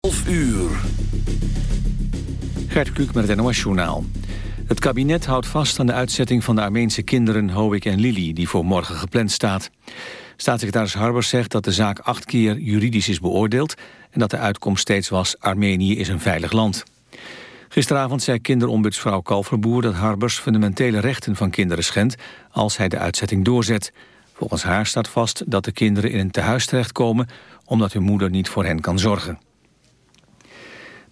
11 uur. Gert Kluk met het NOS-journaal. Het kabinet houdt vast aan de uitzetting van de Armeense kinderen Hoek en Lili... die voor morgen gepland staat. Staatssecretaris Harbers zegt dat de zaak acht keer juridisch is beoordeeld... en dat de uitkomst steeds was Armenië is een veilig land. Gisteravond zei kinderombudsvrouw Kalverboer dat Harbers fundamentele rechten van kinderen schendt... als hij de uitzetting doorzet. Volgens haar staat vast dat de kinderen in een tehuis terechtkomen... omdat hun moeder niet voor hen kan zorgen.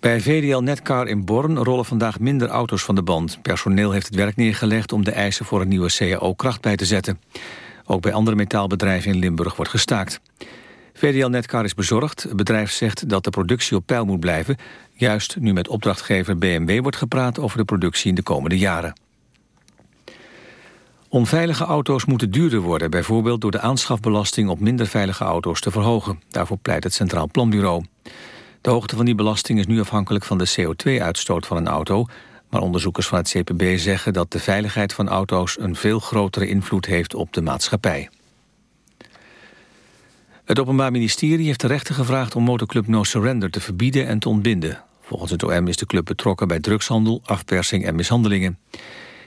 Bij VDL Netcar in Born rollen vandaag minder auto's van de band. Personeel heeft het werk neergelegd om de eisen voor een nieuwe CAO kracht bij te zetten. Ook bij andere metaalbedrijven in Limburg wordt gestaakt. VDL Netcar is bezorgd. Het bedrijf zegt dat de productie op peil moet blijven. Juist nu met opdrachtgever BMW wordt gepraat over de productie in de komende jaren. Onveilige auto's moeten duurder worden, bijvoorbeeld door de aanschafbelasting op minder veilige auto's te verhogen. Daarvoor pleit het Centraal Planbureau. De hoogte van die belasting is nu afhankelijk van de CO2-uitstoot van een auto... maar onderzoekers van het CPB zeggen dat de veiligheid van auto's... een veel grotere invloed heeft op de maatschappij. Het Openbaar Ministerie heeft de rechter gevraagd om motorclub No Surrender te verbieden en te ontbinden. Volgens het OM is de club betrokken bij drugshandel, afpersing en mishandelingen.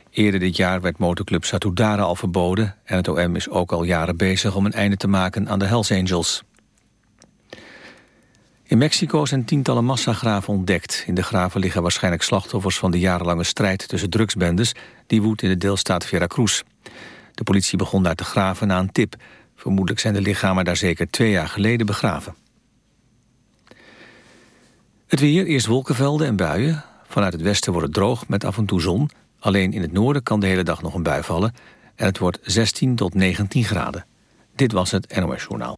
Eerder dit jaar werd motorclub Satudara al verboden... en het OM is ook al jaren bezig om een einde te maken aan de Hells Angels. In Mexico zijn tientallen massagraven ontdekt. In de graven liggen waarschijnlijk slachtoffers van de jarenlange strijd tussen drugsbendes die woedt in de deelstaat Veracruz. De politie begon daar te graven na een tip. Vermoedelijk zijn de lichamen daar zeker twee jaar geleden begraven. Het weer, eerst wolkenvelden en buien. Vanuit het westen wordt het droog met af en toe zon. Alleen in het noorden kan de hele dag nog een bui vallen. En het wordt 16 tot 19 graden. Dit was het NOS Journaal.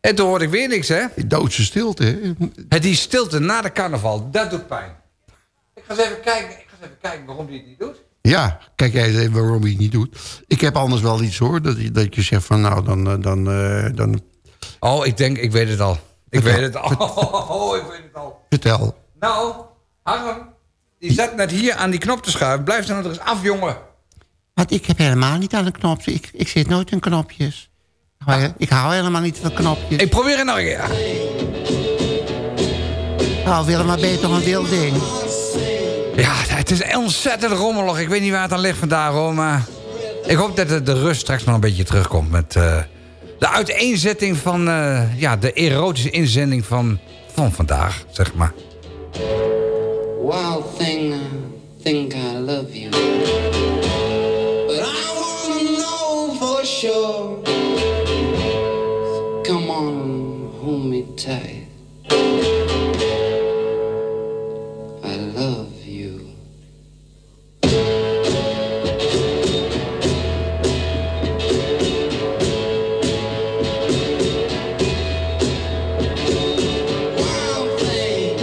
En toen hoorde ik weer niks, hè? Doodse stilte, hè? Het die stilte na de carnaval, dat doet pijn. Ik ga eens even kijken, ik ga eens even kijken waarom hij het niet doet. Ja, kijk jij eens even waarom hij het niet doet. Ik heb anders wel iets hoor, dat, je- dat je zegt van nou, dan... eh, dan, eh, dan Oh, ik denk, ik weet het al. Ik Vertel. weet het al. Oh, ik weet het al. vertel. Nou, Harm, die zat net hier aan die knop te schuiven. Blijf dan er eens af, jongen. Want ik heb helemaal niet aan een knopje. Ik, ik zit nooit in knopjes. Ik hou, ik hou helemaal niet van knopjes. Ik probeer het nog een keer. Oh Willem, maar ben je toch een wild ding? Ja, het is ontzettend rommelig. Ik weet niet waar het aan ligt vandaag, hoor. Maar ik hoop dat de, de rust straks nog een beetje terugkomt. Met eh, de uiteenzetting van eh, ja, de erotische inzending van, van vandaag, zeg maar. Wild thing, I think I love you. But I wanna know for sure. Come on, hold me tight. I love you. Wild thing.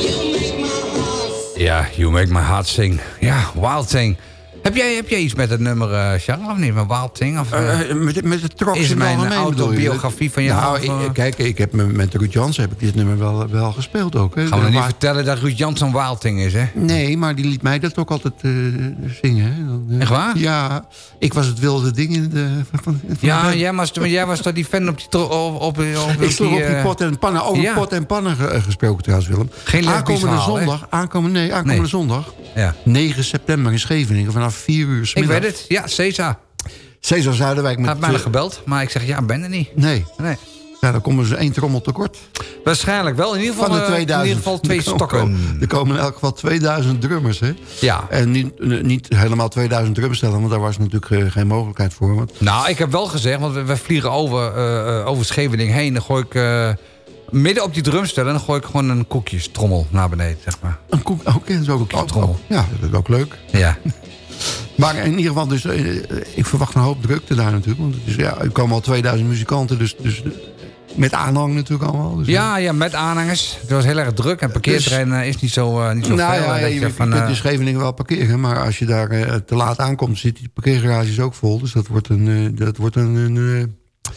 You make my heart Ja, You Make My Heart Sing. Ja, Wild Thing. Heb jij, heb jij iets met het nummer, eh Charles, of niet? Met Wild Thing? Of, eh? Eh, met, met de troks Is mijn algemeen, autobiografie van jou, Nou, of, ik- eh? kijk, ik heb met, Ruud Jans heb ik dit nummer wel, wel gespeeld ook. Hè. Gaan we niet vertellen dat Ruud Jansen Wild Thing is, hè? Nee, maar die liet mij dat ook altijd eh, zingen. Hè. Dan, eh, Echt waar? Ja, ik was het wilde ding in de... Van, Ja, jij was, maar jij was toch die fan op die... tro- Op, op, op, Ik sloeg op die eh, pot en pannen, over ja. pot en pannen ge- eh, gesproken trouwens, Willem. Geen aankomende verhaal, hè? zondag, aankomende, nee, aankomende Nee. zondag, Ja. 9 september in Scheveningen, vanaf 4 uur 's Ik weet het, ja, Cesar. Cesar Zuiderwijk Hij met... heeft mij nog eh, gebeld, maar ik zeg, ja, ben er niet. nee, Nee. ja, dan komen ze één trommel tekort. Waarschijnlijk wel, in ieder geval, Van de eh, 2000. in ieder geval twee Er komen- stokken. Er komen in elk geval 2000 drummers, hè? Ja. En niet, eh, niet helemaal 2000 drummers stellen, want daar was natuurlijk eh, geen mogelijkheid voor. Want Nou, ik heb wel gezegd, want we, vliegen over, eh, over Scheveningen heen. Dan gooi ik midden op die drumstellen... dan gooi ik gewoon een koekjestrommel naar beneden, zeg maar. een koek, ook, trommel. ja, dat is ook leuk. Ja. Maar in ieder geval, dus, eh, ik verwacht een hoop drukte daar natuurlijk. Want het is, ja, er komen al 2000 muzikanten, dus, dus eh, met aanhang natuurlijk allemaal. Dus, Ja, ja, met aanhangers. Het was heel erg druk en parkeerterrein eh, is niet zo, eh, niet zo nou veel. ja, eh, dat je, je je van, kunt eh, in Scheveningen wel parkeren, maar als je daar eh, te laat aankomt, zit die parkeergarage ook vol. Dus dat wordt een, eh, dat wordt een, een eh,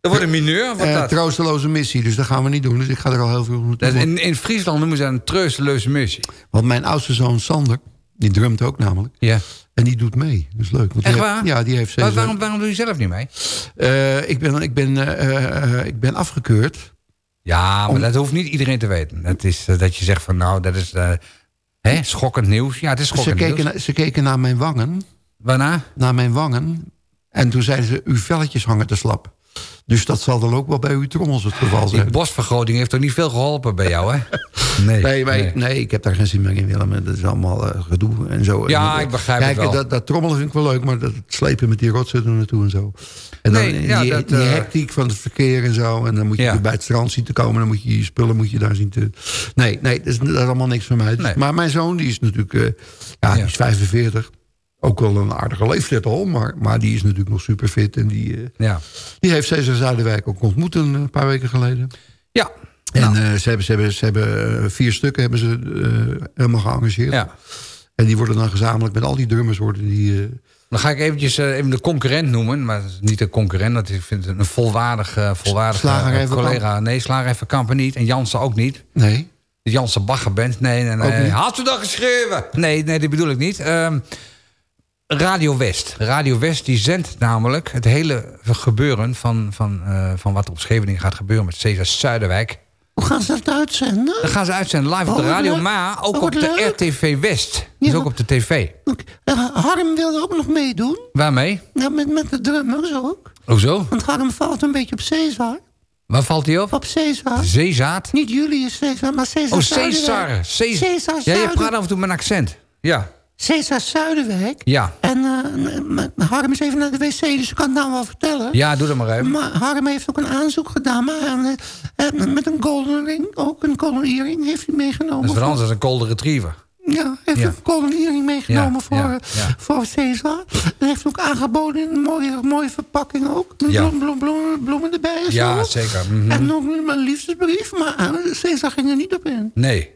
Er wordt een mineur, wat eh, dat? troosteloze missie. Dus dat gaan we niet doen. Dus ik ga er al heel veel naartoe. Dat in, in Friesland noemen ze dat een treuzeleuze missie. Want mijn oudste zoon Sander, die drumt ook namelijk. Ja. En die doet mee. Dat is leuk. Want Echt waar? heeft- ja, die heeft Maar waarom, waarom doe je zelf niet mee? Eh, ik, ben, ik, ben, eh, eh, ik ben afgekeurd. Ja, maar Om- dat hoeft niet iedereen te weten. Het is dat je zegt van nou, dat is hè, schokkend nieuws. Ja, het is Ze schokkend keken, nieuws. na- ze keken naar mijn wangen. Waarna? Naar mijn wangen. En toen zeiden ze, uw velletjes hangen te slap. Dus dat zal dan ook wel bij uw trommels het geval Die zijn. bosvergroting heeft toch niet veel geholpen bij jou, hè? Nee. Nee, ik- nee, ik heb daar geen zin meer in, Willem. Dat is allemaal eh, gedoe en zo. Ja, En, ik begrijp Kijk, het wel. Dat, dat trommelen vind ik wel leuk, maar dat slepen met die rotsen er naartoe en zo. En dan Nee, ja, die, dat, die eh, hectiek van het verkeer en zo. En dan moet je Ja. bij het strand zien te komen. Dan moet je je spullen moet je daar zien te... Nee, nee dat, is, dat is allemaal niks voor mij. Dus- Nee. Maar mijn zoon, die is natuurlijk... eh, ja, die Ja. is 45. Ook wel een aardige leeftijd al. Maar, maar die is natuurlijk nog super fit. En die, eh, Ja. die heeft Cesar Zuiderwijk ook ontmoet een eh, paar weken geleden. Ja. En Nou. eh, ze hebben, ze hebben, ze hebben vier stukken hebben ze helemaal geëngageerd. ja. En die worden dan gezamenlijk met al die drummers worden die... Dan ga ik eventjes even de concurrent noemen. Maar is niet de concurrent. Dat ik vind een volwaardig, volwaardige eh, even collega. Nee, Slager even Kampen niet. En Jansen ook niet. nee. De Jansen Baggerband. Nee, nee, nee. niet? Had ze dat geschreven? Nee, nee, dat bedoel ik niet. Ehm, Radio West. Radio West die zendt namelijk het hele gebeuren van, van, eh, van wat er op Scheveningen gaat gebeuren met Cesar Zuiderwijk. Hoe gaan ze dat uitzenden? Dan gaan ze uitzenden live op de Oh, radio, leuk. maar ook Oh, op de. RTV West. Dus Ja. ook op de tv. Eh, Harm wil er ook nog meedoen. Waarmee? Nou, met, met de drummers ook. Hoezo? Want Harm valt een beetje op Cesar. Waar valt hij op? Op Cesar. Zeezaad? Niet Julius Cesar, maar Cesar Oh. Cesar. Cesar. Cesar Ja, je praat af en toe met een accent. Ja. Cesar Zuiderwijk. Ja. En eh, Harm is even naar de wc, dus ik kan het nou wel vertellen. Ja, doe dat maar even. Maar Harm heeft ook een aanzoek gedaan. Maar eh, eh, met een golden ring, ook een golden earring heeft hij meegenomen. Dat is voor- anders dan een golden retriever. Ja, heeft Ja. een golden earring meegenomen Ja, voor, ja, ja. voor Cesar. En heeft ook aangeboden in een mooie, mooie verpakking ook. Met Ja. bloem, bloem, bloem- bloemen erbij en Ja, zo. zeker. Mhm. En nog een liefdesbrief, maar Cesar ging er niet op in. Nee.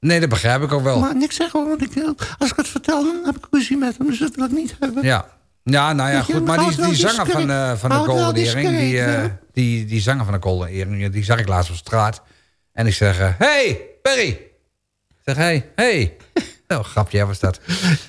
Nee, dat begrijp ik ook wel. Maar niks zeggen want ik, eh, als ik het vertel, dan heb ik ruzie met hem. Dus dat wil ik niet hebben. Ja. Ja, nou ja, goed. Maar die, die zanger van, eh, van de Golden Earring, die, eh, die, die zanger van de Golden Earring, die zag ik laatst op straat. En ik zeg, eh, hey, Perry. Ik zeg, hey, hey. Oh, grapje, ja, was dat.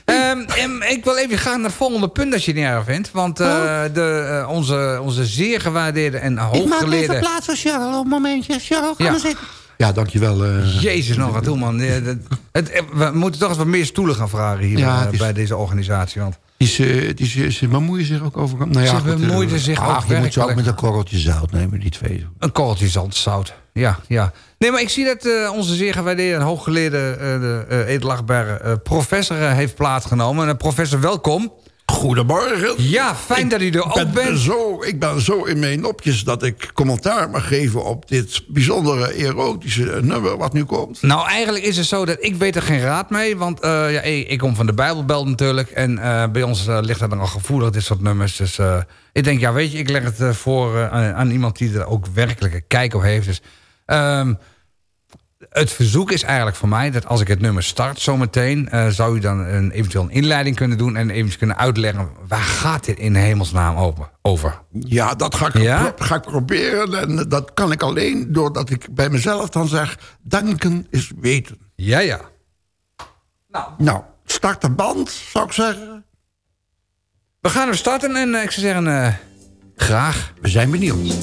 Em, ik wil even gaan naar het volgende punt als je het niet erg vindt. Want eh, de, onze, onze zeer gewaardeerde en Ik maak even hooggeleerde... plaats voor Charles een momentje. Charles, ga Ja. maar zitten. Ja, dankjewel. eh Jezus nog wat toe, man. Het, eh, we moeten toch eens wat meer stoelen gaan vragen hier Ja, eh, het is- bij deze organisatie. Want Die ze, die ze, ze bemoeien zich ook over... Nou ja, Ze goed, bemoeiden zich ach, ook Je moet ze ook met een korreltje zout nemen, die twee. Een korreltje zandzout. Ja, ja. Nee, maar ik zie dat onze zeer gewaardeerde en hooggeleerde uh, de, professor heeft plaatsgenomen. En professor, welkom. Goedemorgen. Ja, fijn dat u er ook ben bent. Zo, ik ben zo in mijn nopjes dat ik commentaar mag geven op dit bijzondere erotische nummer wat nu komt. Nou, eigenlijk is het zo dat ik weet er geen raad mee. Want eh, ja, ik, kom van de Bijbelbel natuurlijk. En eh, bij ons eh, ligt dat dan al gevoelig, dit soort nummers. Dus ik denk, ja, weet je, ik leg het voor aan, aan iemand die er ook werkelijk een kijk op heeft. Dus, ehm, het verzoek is eigenlijk voor mij dat als ik het nummer start zometeen... eh, zou u dan een, eventueel een inleiding kunnen doen... en even kunnen uitleggen waar gaat dit in hemelsnaam over? over? Ja, dat ga ik, Ja? ga ik proberen. En dat kan ik alleen doordat ik bij mezelf dan zeg... danken is weten. Ja, ja. Nou, start de band, zou ik zeggen. We gaan er starten en eh, ik zou zeggen... eh, graag. We zijn benieuwd.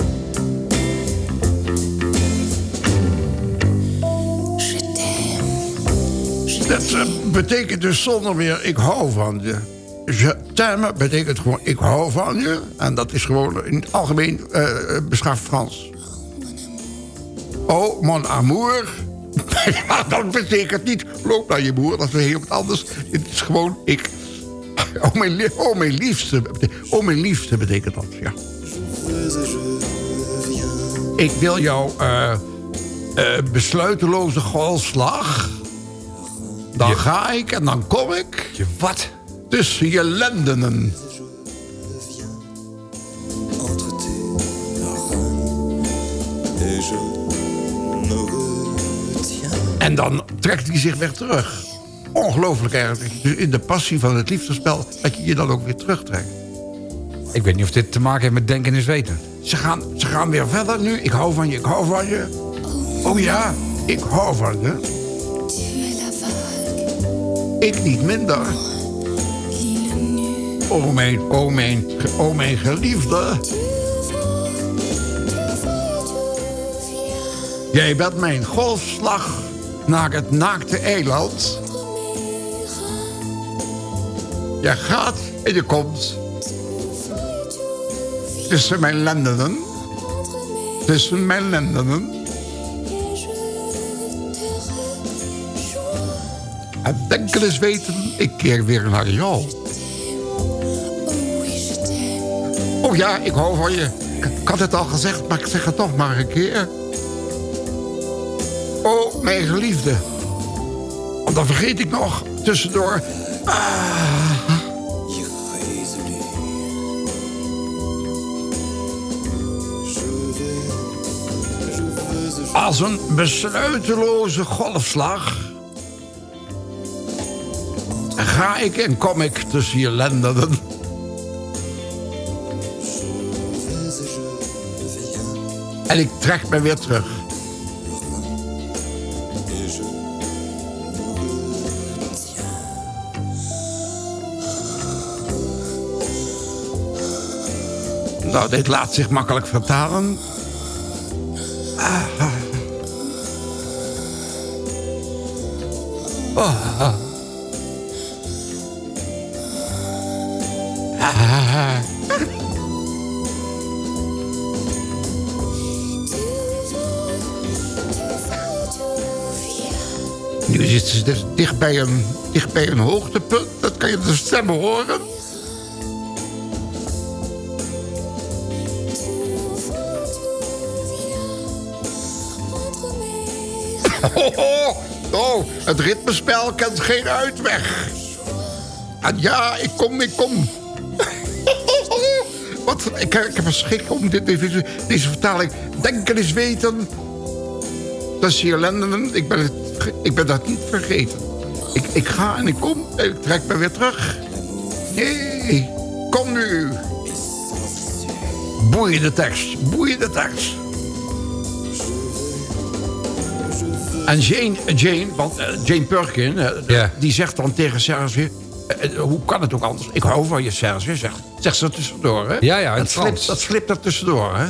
Dat eh, betekent dus zonder meer ik hou van je. Je t'aime betekent gewoon ik hou van je. En dat is gewoon in het algemeen eh, beschaafd Frans. Oh, mon amour. ja, dat betekent niet loop naar je moer. Dat is heel wat anders. Het is gewoon ik. Oh, mijn, oh, mijn liefste. Oh, mijn liefste betekent dat, ja. Ik wil jou eh, besluiteloze golfslag. Dan ga ik en dan kom ik. Je wat? Tussen je lendenen. En dan trekt hij zich weer terug. Ongelooflijk eigenlijk. Dus in de passie van het liefdespel... dat je je dan ook weer terugtrekt. Ik weet niet of dit te maken heeft met denken is weten. Ze gaan, ze gaan weer verder nu. Ik hou van je, ik hou van je. Oh ja, ik hou van je. Ik niet minder. Oh mijn, oh mijn, oh mijn geliefde. Jij bent mijn golfslag naar het naakte eiland. Je gaat en je komt tussen mijn lendenen. Tussen mijn lendenen. En denk eens weten, ik keer weer naar jou. Oh ja, ik hou van je. Ik, ik had het al gezegd, maar ik zeg het toch maar een keer. Oh, mijn geliefde. Want dan vergeet ik nog tussendoor. Ah. Als een besluiteloze golfslag ga ik en kom ik tussen je lendenen. En ik trek me weer terug. Nou, dit laat zich makkelijk vertalen. Bij een, dicht bij een hoogtepunt. Dat kan je de stemmen horen. Oh, oh, oh, het ritmespel kent geen uitweg. En ja, ik kom, ik kom. Wat, ik, ik heb een schik om dit, deze, deze vertaling. Denken is weten. Dat is hier lendenen. Ik ben, het, ik ben dat niet vergeten. Ik, ik ga en ik kom en ik trek me weer terug. Nee, kom nu. Boeiende tekst, boeiende tekst. En Jane, Jane want eh, Jane Perkin, eh, die zegt dan tegen Serge... eh, eh, hoe kan het ook anders? Ik hou van je, Serge, zegt, zegt ze er tussendoor. Hè? Ja, ja, dat, het slipt, dat slipt er tussendoor. Hè?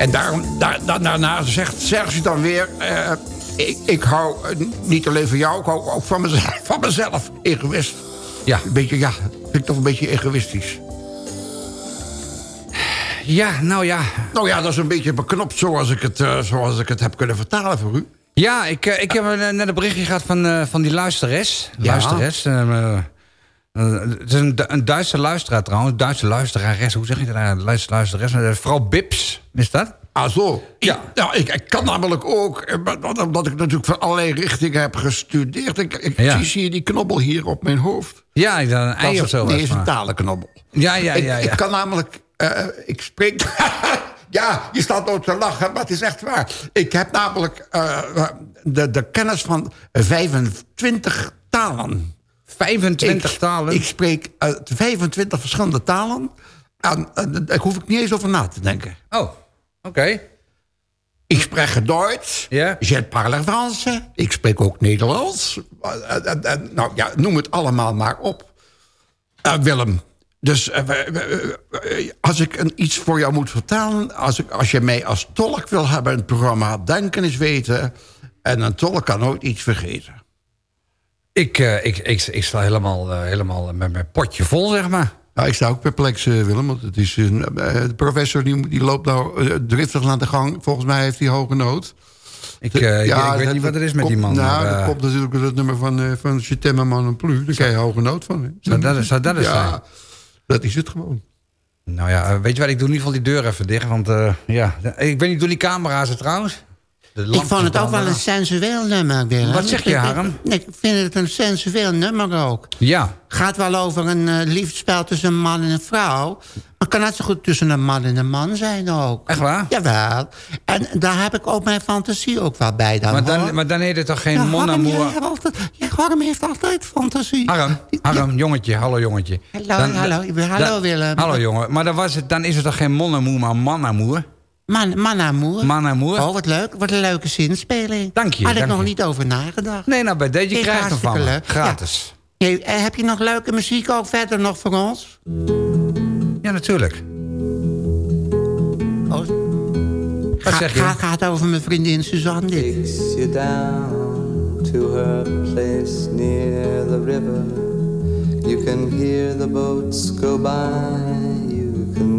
En daarom, daar, da- daarna zegt Serge dan weer... eh, ik, ik hou eh, niet alleen van jou, ik hou ook van mezelf. Van mezelf. Egoïst. Ja. Een beetje, ja, vind ik toch een beetje egoïstisch. Ja, nou ja. Nou ja, dat is een beetje beknopt zoals ik het, eh, zoals ik het heb kunnen vertalen voor u. Ja, ik, ik heb net een berichtje gehad van, van die luisteres. Ja. Luisteres. Eh, het is een, Du- een Duitse luisteraar trouwens. Duitse luisterares. Hoe zeg je dat? nou? Luister- Luisteres. Eh, Vrouw Bips, is dat? Ah, zo. Ja. Ik, nou, ik, ik kan namelijk ook, eh, omdat ik natuurlijk van allerlei richtingen heb gestudeerd. Ik, ik Ja. zie, zie je die knobbel hier op mijn hoofd. Ja, een ei of zo. Nee, is een talenknobbel. Ja, ja, ik, ja. ja. ik kan namelijk, ik spreek... Ja, je staat ook te lachen, maar het is echt waar. Ik heb namelijk de, de kennis van 25 talen. 25 ik, talen? Ik spreek uit 25 verschillende talen. En eh, daar hoef ik niet eens over na te denken. Oh, oké. Ik spreek Duits. Ja. Je parle Frans. Ik spreek ook Nederlands. Eh, eh, nou ja, noem het allemaal maar op. Willem, dus als ik een, iets voor jou moet vertellen... Als, ik, als je mij als tolk wil hebben in het programma... Denken is weten. En een tolk kan nooit iets vergeten. Ik, eh, ik, ik, ik sta helemaal, eh, helemaal met mijn potje vol, zeg maar. Nou, ik sta ook perplex, eh, Willem. Want het is een, de professor die, die loopt nou driftig naar de gang. Volgens mij heeft hij hoge nood. Ik, eh, ik- ik, weet niet wat er is met komt- die man. Nou, maar, dat komt natuurlijk door het nummer van, van man en plus. Daar krijg je hoge nood van. Hè? Zou dat- zou dat ja, zijn? dat is het gewoon. Nou ja, weet je wat, ik doe in ieder geval die deur even dicht. Want ja, ik weet niet, doen die camera's het trouwens? Ik vond het ook wel een sensueel nummer, Willem. Wat zeg je, ik- Harm? Ik vind het een sensueel nummer ook. Ja. Gaat wel over een eh, liefdespel tussen een man en een vrouw. Maar kan net zo goed tussen een man en een man zijn ook. Echt waar? Jawel. En daar heb ik ook mijn fantasie ook wel bij dan, Maar hoor. dan, maar dan heet het toch geen Ja, mon amour? ja, Harm heeft altijd fantasie. Harm, Harm, jongetje, hallo jongetje. Hallo, hallo, hallo, Willem. Hallo jongen, maar dan, was het, dan is het toch geen mon amour, maar man amour? Man, man amour. Man amour? Oh, wat leuk. Wat een leuke zinspeling. Dank je, Had ik nog je. niet over nagedacht. Nee, nou bij deze krijg je hem van hartstikke me. leuk. Gratis. Hey, eh, heb je nog leuke muziek ook verder nog voor ons? Ja, natuurlijk. Oh. Wat zeg je? Ga, gaat over mijn vriendin Suzanne dit. takes you down to her place near the river. You can hear the boats go by.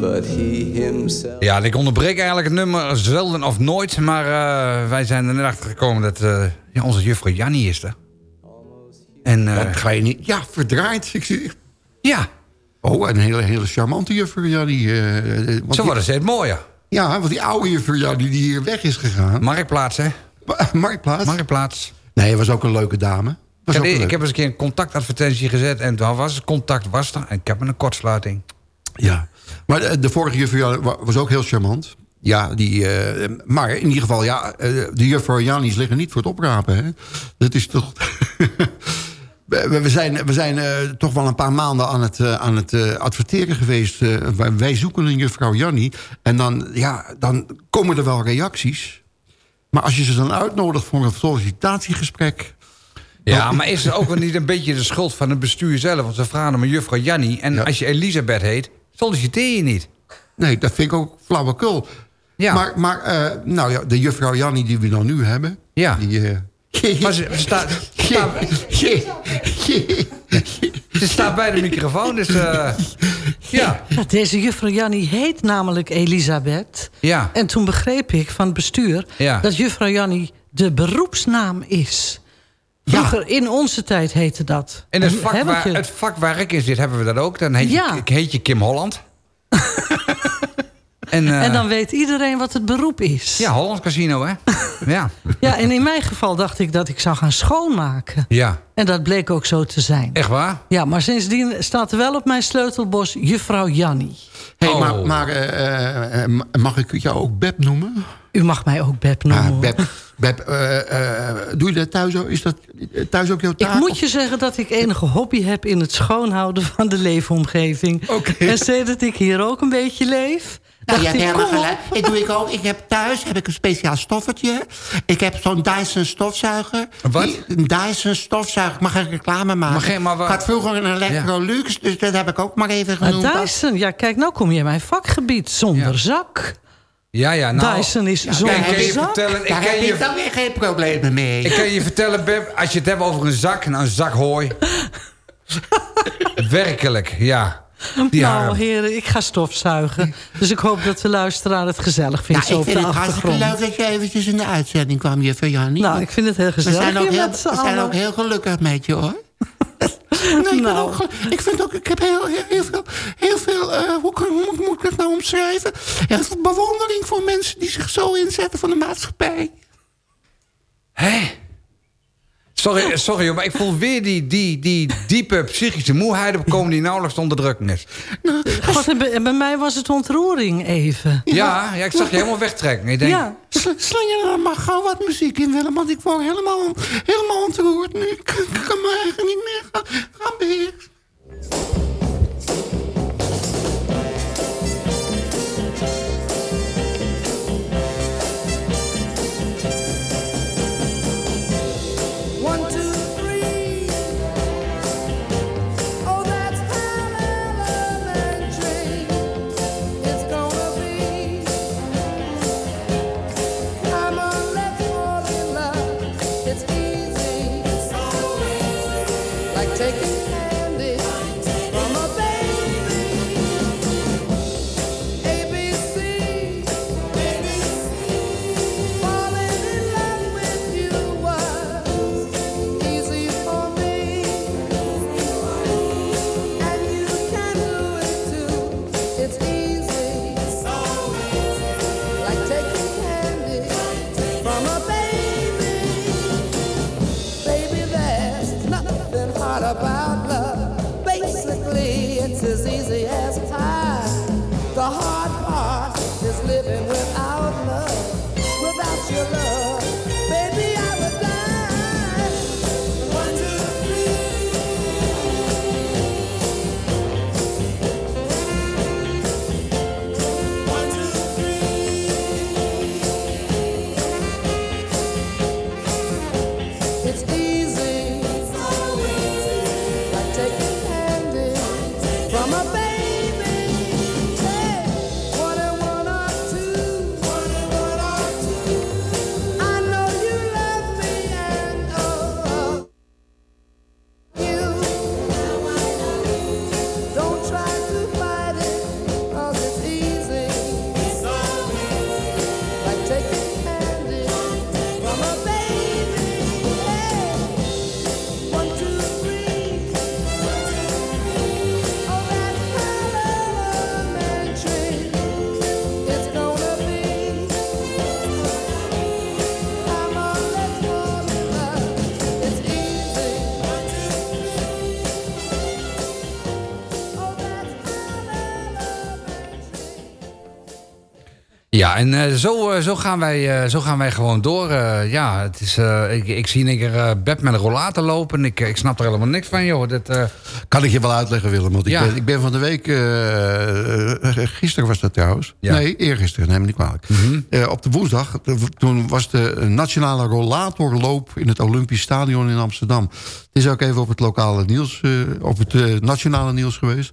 But he himself. Ja, en ik onderbreek eigenlijk het nummer zelden of nooit. Maar eh, wij zijn er net achter gekomen dat eh, ja, onze juffrouw Jannie is er. En, eh, Dat ga je niet... Ja, verdraaid. Ik zie... Ja. Oh, een hele, hele charmante juffrouw. Ja, want Zo die- worden steeds mooier. Ja, want die oude juffrouw ja, die, die hier weg is gegaan. Marktplaats, hè? Marktplaats? Marktplaats. Nee, was ook een leuke dame. Was Ik, ook heb- een ik heb eens een keer een contactadvertentie gezet en toen was het contact was er en ik heb een kortsluiting. Ja, maar de, de vorige juffrouw was ook heel charmant. Ja, die, eh, maar in ieder geval, ja, eh, de juffrouw Jannies liggen niet voor het oprapen. Hè? Dat is toch... we, zijn, we zijn eh, toch wel een paar maanden aan het, eh, aan het eh, adverteren geweest. eh, wij, zoeken een juffrouw Jannie. En dan, ja, dan komen er wel reacties. Maar als je ze dan uitnodigt voor een sollicitatiegesprek... Ja, maar is het ook wel niet een beetje de schuld van het bestuur zelf? Want ze vragen om een juffrouw Jannie en als je Elisabeth heet, solliciteer je niet. Nee, dat vind ik ook flauwekul. Ja. Maar, maar eh, nou ja, de juffrouw Jannie die we dan nu hebben... Ja. Die, eh, Maar ze, staat, ze staat, ze staat bij de microfoon, dus eh, ja. Ja, deze juffrouw Jannie heet namelijk Elisabeth. Ja. En toen begreep ik van het bestuur... Ja. dat juffrouw Jannie de beroepsnaam is. Vroeger, in onze tijd heette dat. En het vak, waar, het vak waar ik in zit, hebben we dat ook. Dan heet, Ja. je, ik heet je Kim Holland. En, eh, En dan weet iedereen wat het beroep is. Ja, Hollands Casino, hè? ja. Ja, en in mijn geval dacht ik dat ik zou gaan schoonmaken. Ja. En dat bleek ook zo te zijn. Echt waar? Ja, maar sindsdien staat er wel op mijn sleutelbos juffrouw Jannie. Hey, Oh. maar maar eh, eh, mag ik jou ook Beb noemen? U mag mij ook Beb noemen. Ah. Beb, doe je dat thuis ook? Is dat thuis ook jouw Ik taak? moet je zeggen dat ik enige hobby heb in het schoonhouden van de leefomgeving. Oké. En sinds ik hier ook een beetje leef... Nou, je dacht hebt ik, helemaal gelijk. Ik doe ik ook. Ik heb thuis heb ik een speciaal stoffertje. Ik heb zo'n Dyson stofzuiger. Wat? Die- Een Dyson stofzuiger. Mag ik reclame maken? Maar geen- maar wa- ik had vroeger een Electrolux, dus dat heb ik ook maar even genoemd. Maar Dyson, ja kijk, nou kom je in mijn vakgebied. Zonder Ja. zak. Ja, ja. Nou, Dyson is zonder kan heb je ik- zak. vertellen, ik Daar heb je, ik dan weer geen problemen mee. ik kan je vertellen, Beb, als je het hebt over een zak, nou, een zak hooi. Werkelijk, ja. Die nou, heren, ik ga stofzuigen. Dus ik hoop dat de luisteraar het gezellig vindt nou, zo ik op vind de het hartstikke leuk dat je eventjes in de uitzending kwam, juffrouw Jannie. Nou, ik vind het heel we gezellig zijn, ook hier heel, we zijn ook heel gelukkig met je, hoor. Nee, ik, Nou. ook, ik vind ook, ik heb heel, heel, veel, heel veel eh, hoe, moet ik dat nou omschrijven? Heel veel bewondering voor mensen die zich zo inzetten voor de maatschappij. Hé? Sorry, sorry, maar ik voel weer die, die, die diepe psychische moeheid opkomen die nauwelijks te onderdrukken is. God, en bij, bij mij was het ontroering even. Ja, ja ik zag je helemaal wegtrekken. Ik denk, Ja, Sl slang je er maar gauw wat muziek in, Willem, want ik word helemaal, helemaal ontroerd nu. Ik, ik kan me eigenlijk niet meer gaan, gaan beheersen. Ja, en eh, zo, eh, zo, gaan wij, eh, zo gaan wij gewoon door. Ja, het is, ik, ik zie een keer Beb met een rollator lopen. Ik, ik snap er helemaal niks van, joh. Dat, Kan ik je wel uitleggen, Willem? Want ik, ben, ik ben van de week... gisteren was dat trouwens. Ja. Nee, eergisteren, neem me niet kwalijk. Eh, op de woensdag, toen was de nationale rollatorloop... in het Olympisch Stadion in Amsterdam. Het is ook even op het lokale nieuws... op het nationale nieuws geweest.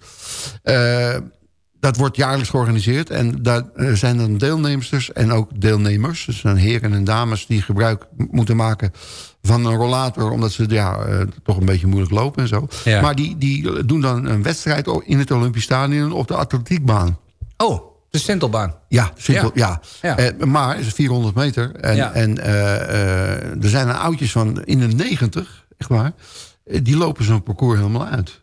Dat wordt jaarlijks georganiseerd. En daar eh, zijn dan deelnemsters en ook deelnemers. Dus zijn heren en dames die gebruik moeten maken van een rollator... omdat ze ja, eh, toch een beetje moeilijk lopen en zo. Ja. Maar die, die doen dan een wedstrijd in het Olympisch Stadion op de atletiekbaan. Oh, de Sintelbaan. Ja, simpel, ja. Ja. Eh, maar het is 400 meter. En, Ja. en er zijn er oudjes van in de 90, echt waar... die lopen zo'n parcours helemaal uit.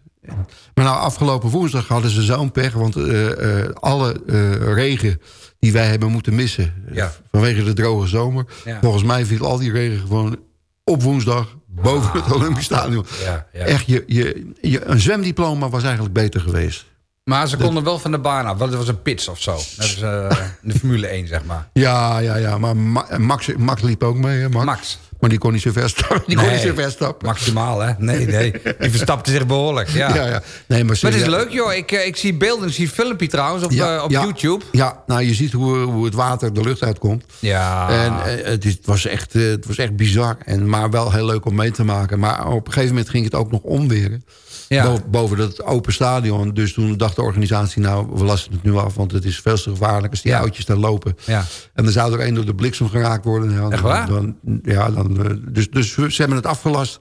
Maar nou, afgelopen woensdag hadden ze zo'n pech... want eh, eh, alle eh, regen die wij hebben moeten missen... Ja. vanwege de droge zomer... Ja. volgens mij viel al die regen gewoon op woensdag... boven het Olympisch Stadion. Ja, ja. Echt, je, je, je, een zwemdiploma was eigenlijk beter geweest. Maar ze konden wel van de baan af. Want het was een pits of zo. Dat is eh, de Formule 1, zeg maar. Ja, ja, ja. Maar Ma- Max, Max liep ook mee, hè, Max? Max. Maar die kon niet zo ver stappen. Die kon niet zo ver stappen. Maximaal, hè? Nee, nee. Die verstapte zich behoorlijk, ja. Ja, ja. Nee, maar, Maar het is leuk, joh. Ik, eh, ik zie beelden, ik zie filmpje trouwens op, Ja, eh, op ja. YouTube. Ja, nou, je ziet hoe, hoe het water de lucht uitkomt. Ja. En eh, het, is, het, was echt, het was echt bizar. En, maar wel heel leuk om mee te maken. Maar op een gegeven moment ging het ook nog omweren. Ja. Boven, dat open stadion. Dus toen dacht de organisatie, nou, we lassen het nu af. Want het is veel te gevaarlijk als die Ja. oudjes daar lopen. Ja. En dan zou er één door de bliksem geraakt worden. Ja, Echt waar? Dan, ja, dan, eh, dus, dus ze hebben het afgelast.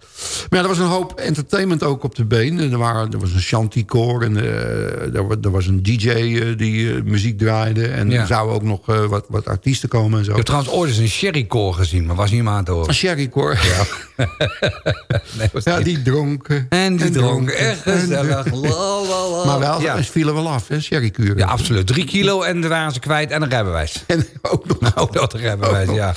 Maar ja, er was een hoop entertainment ook op de been. Er, waren, er was een chanticoor en eh, er, er was een DJ eh, die muziek draaide. En er zouden ook nog wat, wat artiesten komen en zo. Ik heb trouwens ooit eens een sherrycore gezien, maar was niet meer aan te horen. Een sherrykoor. Ja. Nee, ja, die dronken. En die En dronken. La, la. Maar wel, Ja. ze vielen wel af, hè, sherrykuren. Ja, absoluut. Drie kilo en dan waren ze kwijt en een rijbewijs. En ook nog. Ook dat een rijbewijs, Ook nog. ja.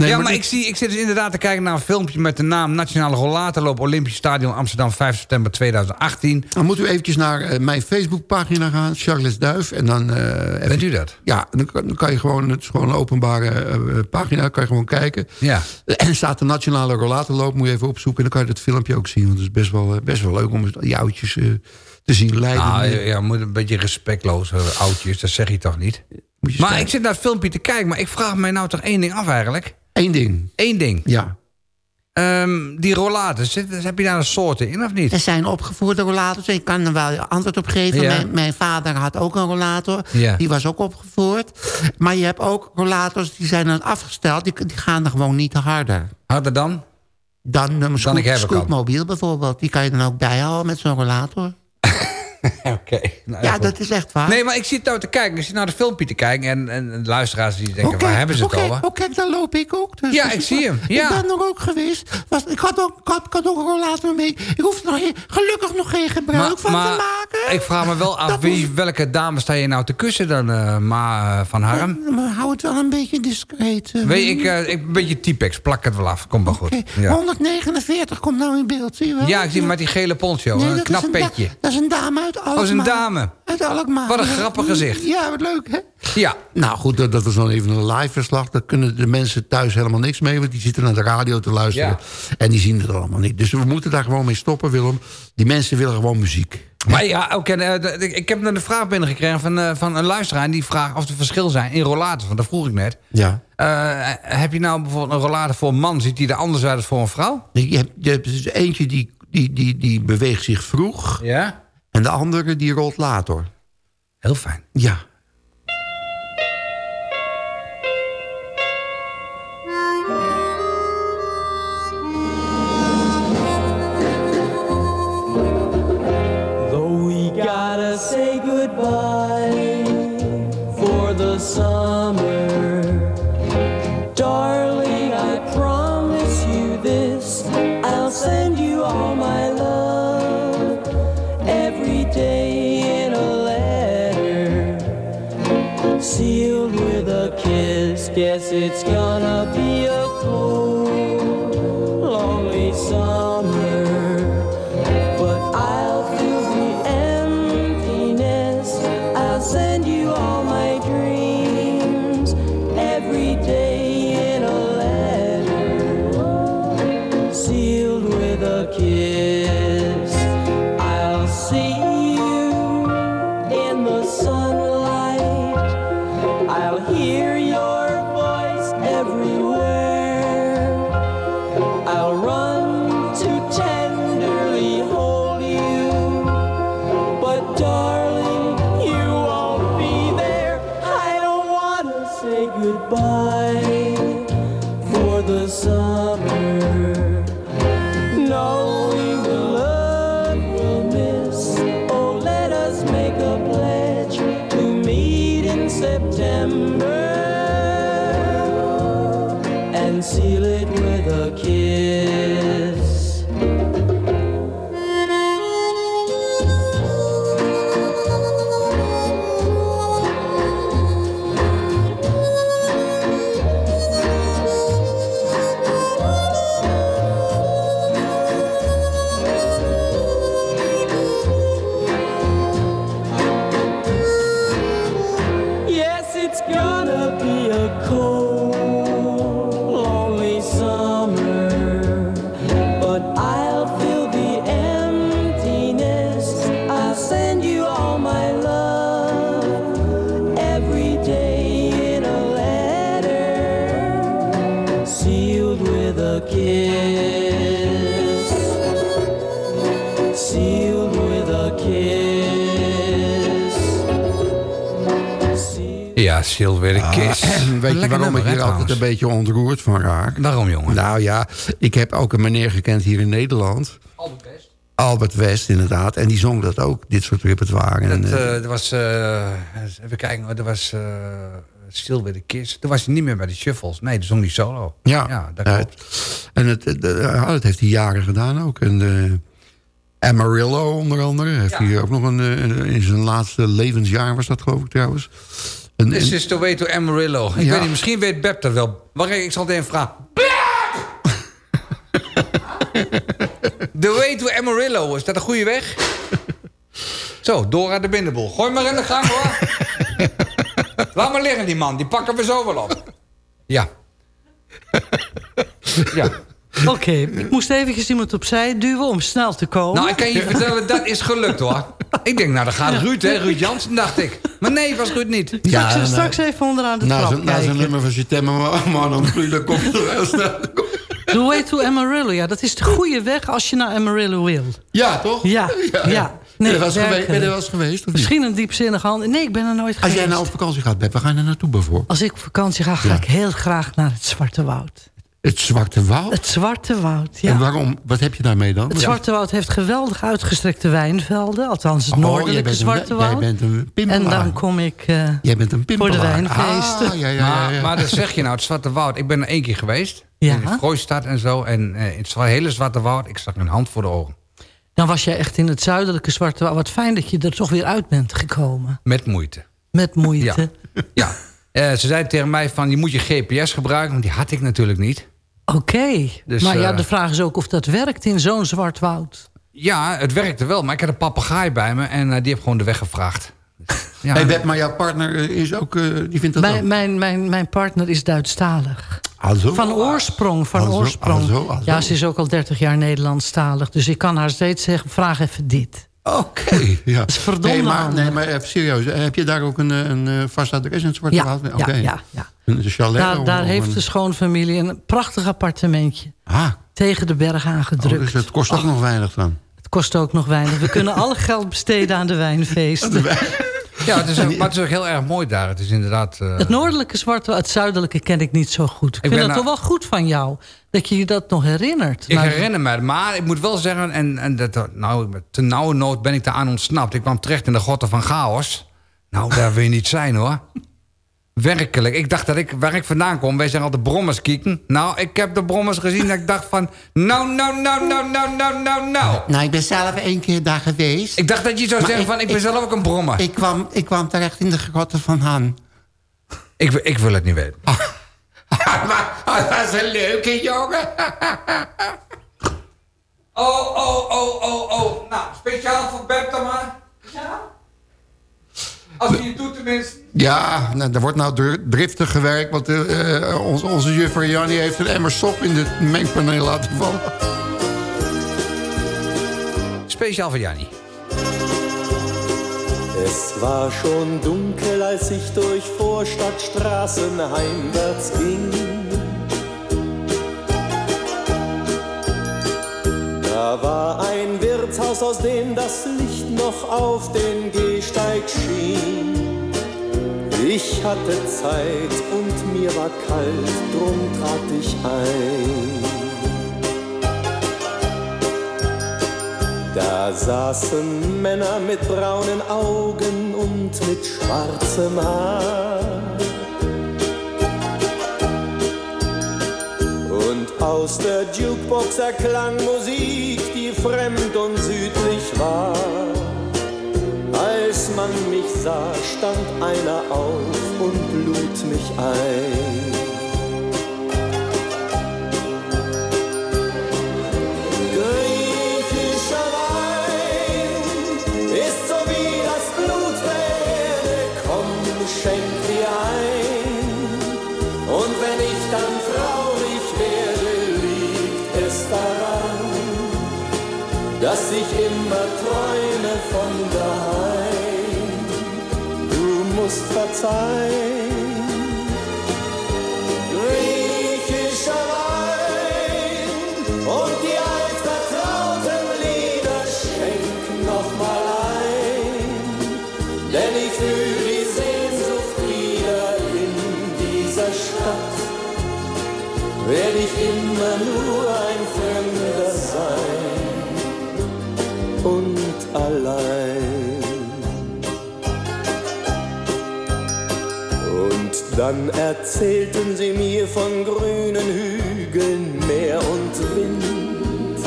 Nee, ja, maar ik, zie, ik zit dus inderdaad te kijken naar een filmpje met de naam Nationale Rollatorloop Olympisch Stadion Amsterdam 5 september 2018. Dan moet u eventjes naar eh, mijn Facebookpagina gaan, Charles Duif. En dan, even- Bent u dat? Ja, dan kan, dan kan je gewoon, het is gewoon een openbare eh, pagina, kan je gewoon kijken. Ja. En staat de Nationale Rollatorloop, moet je even opzoeken. En dan kan je dat filmpje ook zien, want het is best wel, best wel leuk om die oudjes te zien leiden. Nou, ja, moet een beetje respectloos, oudjes, dat zeg je toch niet? Maar kijken. ik zit naar het filmpje te kijken, maar ik vraag mij nou toch één ding af eigenlijk. Eén ding, Eén ding. ja. Ehm, die rollators, zit- heb je daar een soorten in of niet? Er zijn opgevoerde rollators. Ik kan er wel antwoord op geven. Ja. Mijn, mijn vader had ook een rollator. Ja. Die was ook opgevoerd. Maar je hebt ook rollators die zijn dan afgesteld. Die, die gaan er gewoon niet te harder. Harder dan? Dan een scoot, scootmobiel bijvoorbeeld. Die kan je dan ook bijhouden met zo'n rollator. Oké. Nou, Ja, dat is echt waar. Nee, maar ik zit nou te kijken. Ik zit naar het filmpje te kijken. En, en, en de luisteraars die denken, Oh, waar hebben ze het oh, kijk, over? Oh, kijk, daar loop ik ook. Dus Ja, dus ik zie hem, Ik ja. ben er ook geweest. Was, ik, had ook, ik, had, ik had ook een rollator mee. Ik hoef er nog geen- gelukkig nog geen gebruik van te maken. ik vraag me wel af, Dat wie, moet- welke dame sta je nou te kussen dan, eh, Ma eh, van Harm? Maar hou het wel een beetje discreet. eh. Weet je, ik, ik een beetje typex, plak het wel af. Komt wel goed. Oké, Ja. 149 komt nou in beeld, zie je wel? ja, ik zie hem met die gele poncho, Nee, een knap petje. dat is een dame uit Alkmaar. Oh, is een dame. Uit Alkmaar. Wat een grappig gezicht. Ja, wat leuk, hè? Ja, Nou goed, dat, dat was dan even een live verslag. Daar kunnen de mensen thuis helemaal niks mee. Want die zitten naar de radio te luisteren. En die zien het allemaal niet. Dus we moeten daar gewoon mee stoppen, Willem. Die mensen willen gewoon muziek. maar ja, oké, eh, ik heb net een vraag binnengekregen van, eh, van een luisteraar... en die vraagt of er verschil zijn in rollators, want dat vroeg ik net. Ja. Eh, heb je nou bijvoorbeeld een rollator voor een man... ziet die er anders uit als voor een vrouw? Je hebt, je hebt dus eentje die, die, die, die beweegt zich vroeg. Ja. En de andere die rolt later. Heel fijn. Ja. Though we gotta say goodbye for the summer, Guess it's gonna be a cold, Ja, Silver Kiss. Ah, en weet je waarom nummer, ik hier altijd een beetje ontroerd van raak? Waarom, jongen? Nou ja, ik heb ook een meneer gekend hier in Nederland. Albert West, inderdaad. En die zong dat ook, dit soort repertoire. En, Dat, eh, eh, dat was, eh, even kijken, dat was uh, Silver the Kiss. Toen was hij niet meer bij de Shuffles. Nee, toen zong hij solo. ja, ja dat klopt. En het, het, eh, dat heeft hij jaren gedaan ook. En eh, Amarillo onder andere. Heeft hij ook nog een, eh, in zijn laatste levensjaar was dat geloof ik trouwens. En, This is the way to Amarillo. Ik Ja. weet niet, misschien weet Beb dat wel. Even, ik zal het even vragen. Beb! the way to Amarillo, is dat een goede weg? Zo, Dora de Binnenboel. Gooi maar in de gang hoor. Laat maar liggen die man, die pakken we zo wel op. Ja. Ja. Oké, ik moest eventjes iemand opzij duwen om snel te komen. Nou, ik kan je vertellen, dat is gelukt hoor. Ik denk, nou, dan gaat Ruud, hè? Ruud Jansen, dacht ik. Maar nee, was Ruud niet. Ze nou, straks even onderaan de na trap zijn- na zijn nummer van Chitemme man, dan het er heel snel. The way to Amarillo, ja, dat is de goede weg als je naar Amarillo wil. Ja, toch? Ja, ja. ben je er geweest- ben je er wel eens geweest, of niet? Misschien een diepzinnige hand. Nee, ik ben er nooit Als geweest. jij nou op vakantie gaat, Beb, waar ga je er naartoe bijvoorbeeld? Als ik op vakantie ga, ga Ja. ik heel graag naar het Zwarte Woud. Het Zwarte Woud? Het Zwarte Woud, ja. En waarom? Wat heb je daarmee dan? Het Zwarte Woud heeft geweldig uitgestrekte wijnvelden. Althans, het Oh, jij noordelijke een- Zwarte jij Woud. bent een pimpelaar. En dan kom ik eh, Jij bent een voor de wijnfeesten. Ah, ja, ja, ja, Maar, ja. maar dat zeg je nou, het Zwarte Woud. Ik ben er één keer geweest. Ja. In Frooistad en zo. En eh, in het hele Zwarte Woud, ik zag een hand voor de ogen. Dan was jij echt in het zuidelijke Zwarte Woud. Wat fijn dat je er toch weer uit bent gekomen. Met moeite. Met moeite. Ja. Eh, ze zei tegen mij van, je moet je GPS gebruiken. Want die had ik natuurlijk niet. Oké. Dus, maar ja, eh, de vraag is ook of dat werkt in zo'n zwart woud. Ja, het werkte wel. Maar ik had een papegaai bij me. En eh, die heeft gewoon de weg gevraagd. Ja. Hey, Beb, maar jouw partner is ook, eh, die vindt dat Mijn, ook. mijn, mijn, mijn partner is Duitsstalig. Also? Van oorsprong, van Also, oorsprong. also, also. Ja, ze is ook al 30 jaar Nederlandstalig. Dus ik kan haar steeds zeggen, vraag even dit. Oké, ja. is verdomde nee, maar, nee, maar even serieus. eh, Heb je daar ook een, eh, een eh, vast adres in Zwarte Ja, Woud? ja, ja, ja. Een chalet? Daar, heeft een- de schoonfamilie een prachtig appartementje. Ah, Tegen de berg oh, aangedrukt. dus het kost ook nog weinig dan. Het kost ook nog weinig. We kunnen alle geld besteden aan de wijnfeesten. Ja, het is ook, maar het is ook heel erg mooi daar. Het is inderdaad... eh, Het noordelijke zwarte, het zuidelijke ken ik niet zo goed. Ik, Ik vind het toch wel goed van jou. Dat je je dat nog herinnert. Ik Maar- herinner me, maar ik moet wel zeggen, en, en dat, nou, te nauwe nood ben ik daar aan ontsnapt. Ik kwam terecht in de grotten van chaos. Nou, daar wil je niet zijn hoor. Werkelijk. Ik dacht dat ik, waar ik vandaan kom, wij zijn al de brommers kieken. Nou, ik heb de brommers gezien en ik dacht van... Nou, nou, nou, nou, nou, nou, nou, nou. Nou, ik ben zelf één keer daar geweest. Ik dacht dat je zou zeggen van, ik ben zelf ook een brommer. Ik kwam, ik kwam terecht in de grotten van Han. Ik, ik wil het niet weten. Ah. Oh. dat is een leuke jongen. oh, oh, oh, oh, oh. Nou, speciaal voor Beptema. Ja? Als hij het doet tenminste. Ja, nou, er wordt nou dr- driftig gewerkt. Want eh, eh, onze, onze juffer Jannie heeft een emmer sop in het mengpaneel laten vallen. Speciaal voor Jannie. Es war schon dunkel, als ich durch Vorstadtstraßen heimwärts ging. Da war ein Wirtshaus, aus dem das Licht noch auf den Gehsteig schien. Ich hatte Zeit und mir war kalt, drum trat ich ein. Da saßen Männer mit braunen Augen und mit schwarzem Haar. Und aus der Jukebox erklang Musik, fremd und südlich war. Als man mich sah, stand einer auf und lud mich ein. side. Und dann erzählten sie mir von grünen Hügeln, Meer und Wind.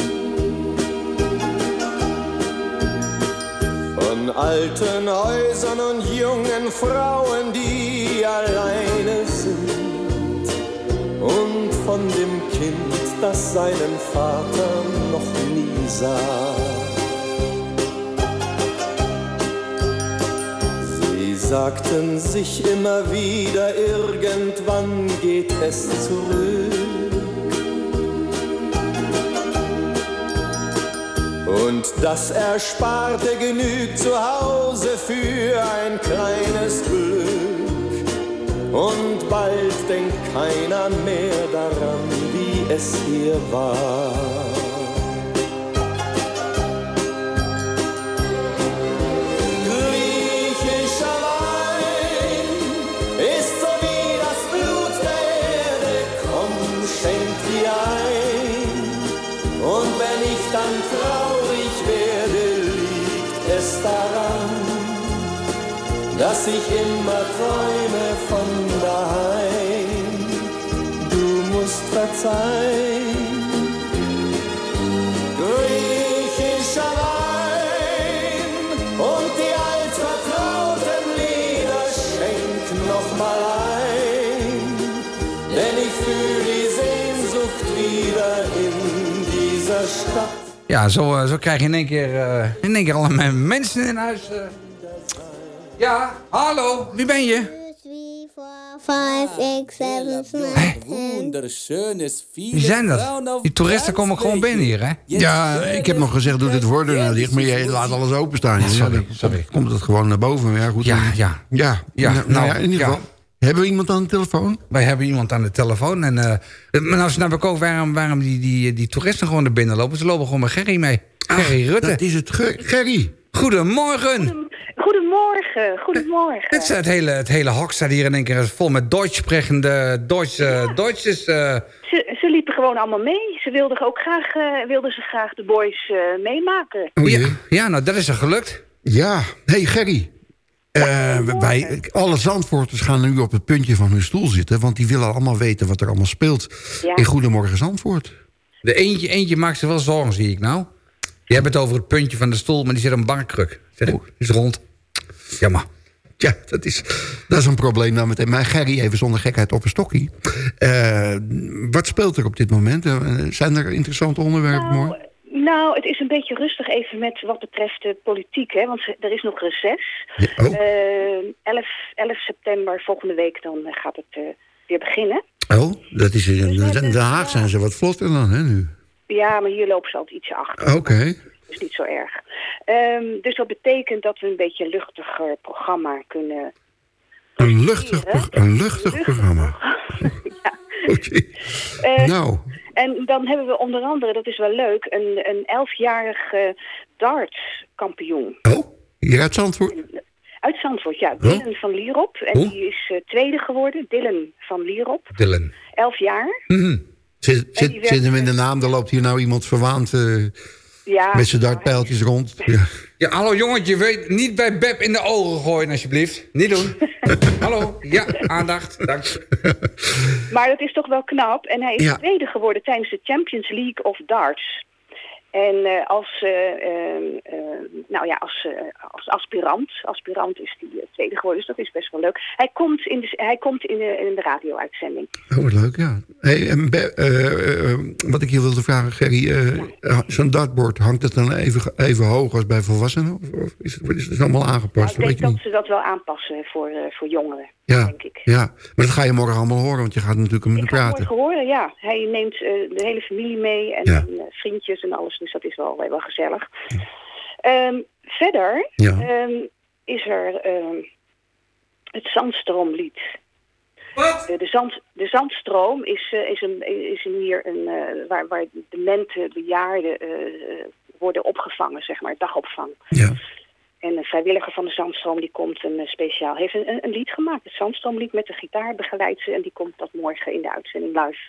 Von alten Häusern und jungen Frauen, die alleine sind. Und von dem Kind, das seinen Vater noch nie sah. Sagten sich immer wieder, irgendwann geht es zurück. Und das Ersparte genügt zu Hause für ein kleines Glück. Und bald denkt keiner mehr daran, wie es hier war. Dass ich immer träume von daheim. Du musst verzeihen. Griechischer Wein und die altvertrauten Lieder schenk noch mal ein, denn ich fühle die Sehnsucht wieder in dieser Stadt. Ja, zo, eh, zo krijg je in één keer, eh, in één keer allemaal mensen in huis. eh. Ja, hallo, wie ben je? Five, six, seven, nine, Wunderschönes, Wie zijn dat? Die toeristen komen gewoon binnen hier, hè? Ja, ik heb nog gezegd, doe dit voordeur nou dicht, maar je laat alles openstaan. Ja, sorry. Komt het gewoon naar boven. Maar ja, goed. Ja, ja. Ja, Ja, nou, nou, ja, in ieder ja. geval. Hebben we iemand aan de telefoon? Wij hebben iemand aan de telefoon. En, eh, maar nou snap ik ook waarom, waarom die, die, die toeristen gewoon naar binnen lopen. Ze lopen gewoon met Gerry mee. Gerry Rutte. Dat is het. Ge- Gerry. Goedemorgen. Goedemorgen, goedemorgen. Het, het, hele, het hele hok staat hier in één keer vol met Duits sprekende Duits, eh, Duitsers. eh. Ze, ze liepen gewoon allemaal mee. Ze wilden ook graag, eh, wilden ze graag de boys eh, meemaken. ja, ja, nou dat is er gelukt. Ja, hey Gerry. Eh, wij, alle Zandvoorters gaan nu op het puntje van hun stoel zitten... want die willen allemaal weten wat er allemaal speelt Ja. in Goedemorgen Zandvoort. De eentje, eentje maakt zich wel zorgen, zie ik nou. Je hebt het over het puntje van de stoel, maar die zit een bankkruk. Zeg, is rond. Jammer. Ja, dat is, dat is een probleem nou meteen. Maar Gerry, even zonder gekheid op een stokkie. Eh, wat speelt er op dit moment? Eh, zijn er interessante onderwerpen morgen? Nou, het is een beetje rustig even met wat betreft de politiek, hè, want er is nog reces. Ja, oh. Eh, 11, 11 september, volgende week, dan eh, gaat het eh, weer beginnen. Oh, dat is in in Den Haag zijn ze wat vlotter dan, hè, nu? Ja, maar hier lopen ze altijd ietsje achter. Oké. is niet zo erg. Ehm, dus dat betekent dat we een beetje een luchtiger programma kunnen... Een luchtig, een luchtig programma. Eh, Nou, En dan hebben we onder andere, dat is wel leuk, een, een elfjarige dartskampioen. hier uit Zandvoort? Uit Zandvoort, ja. Dylan van Lierop. En die is eh, tweede geworden. Dylan van Lierop. Dylan. Elf jaar. Mhm. Zit, zit, werd- hem in de naam, daar loopt hier nou iemand verwaand eh, Ja. met zijn dartpijltjes rond. Ja. Ja, hallo jongetje, weet niet bij Beb in de ogen gooien alsjeblieft. Niet doen. hallo, ja, aandacht, dank. Maar dat is toch wel knap. En hij is Ja. tweede geworden tijdens de Champions League of Darts. En eh, als, eh, ehm, eh, nou ja, als, als aspirant, aspirant is eh, tweede geworden, dus dat is best wel leuk. Hij komt in de, hij komt in de, in de radio-uitzending. Oh, wat leuk, ja. Hey, en wat ik je wilde vragen, Gerry. Zo'n dartboard, hangt het dan even, even hoog als bij volwassenen? Of, is, het, is het allemaal aangepast? ik denk dat ze dat wel aanpassen voor, voor jongeren. Ja, ja, maar dat ga je morgen allemaal horen, want je gaat natuurlijk met hem praten. Morgen horen, ja. Hij neemt eh, de hele familie mee en, Ja. en, eh, vriendjes en alles, dus dat is wel, wel gezellig. Ehm, verder Ja. ehm, is er ehm, het Zandstroomlied. Wat? De, de, zand, de Zandstroom is, eh, is, een, is een hier een, eh, waar, waar demente bejaarden eh, eh, worden opgevangen, zeg maar, dagopvang. Ja. En een vrijwilliger van de Zandstroom die komt een eh, speciaal, heeft een, een lied gemaakt, het Zandstroomlied met de gitaar begeleidt ze en die komt dat morgen in de uitzending live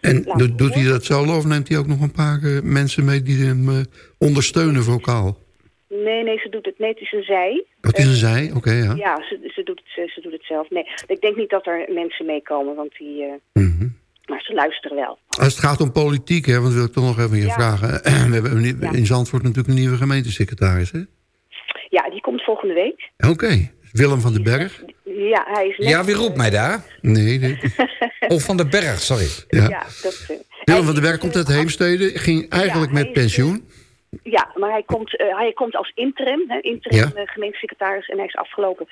En doet- hij dat solo of neemt hij ook nog een paar eh, mensen mee die hem eh, ondersteunen vocaal? Nee, nee, ze doet het. Nee, het is een zij. Dat is een zij, oké, ja. Ja, ze, ze, doet het, ze, doet het zelf. Nee, ik denk niet dat er mensen meekomen, want die... Mhm. Maar ze luisteren wel. Als het gaat om politiek, hè, want wil ik toch nog even je Ja. vragen. We hebben in Zandvoort natuurlijk een nieuwe gemeentesecretaris, hè? Ja, die komt volgende week. Oké, Willem van den Berg? Ja, hij is net... Ja, wie roept mij daar? Nee, nee. Oh, van den Berg, sorry. Ja. Ja, dat, eh, Willem van den Berg komt uit Heemstede, ging eigenlijk met pensioen. ja, maar hij komt, eh, hij komt als interim, hè, interim Ja. eh, gemeentesecretaris. En hij is afgelopen,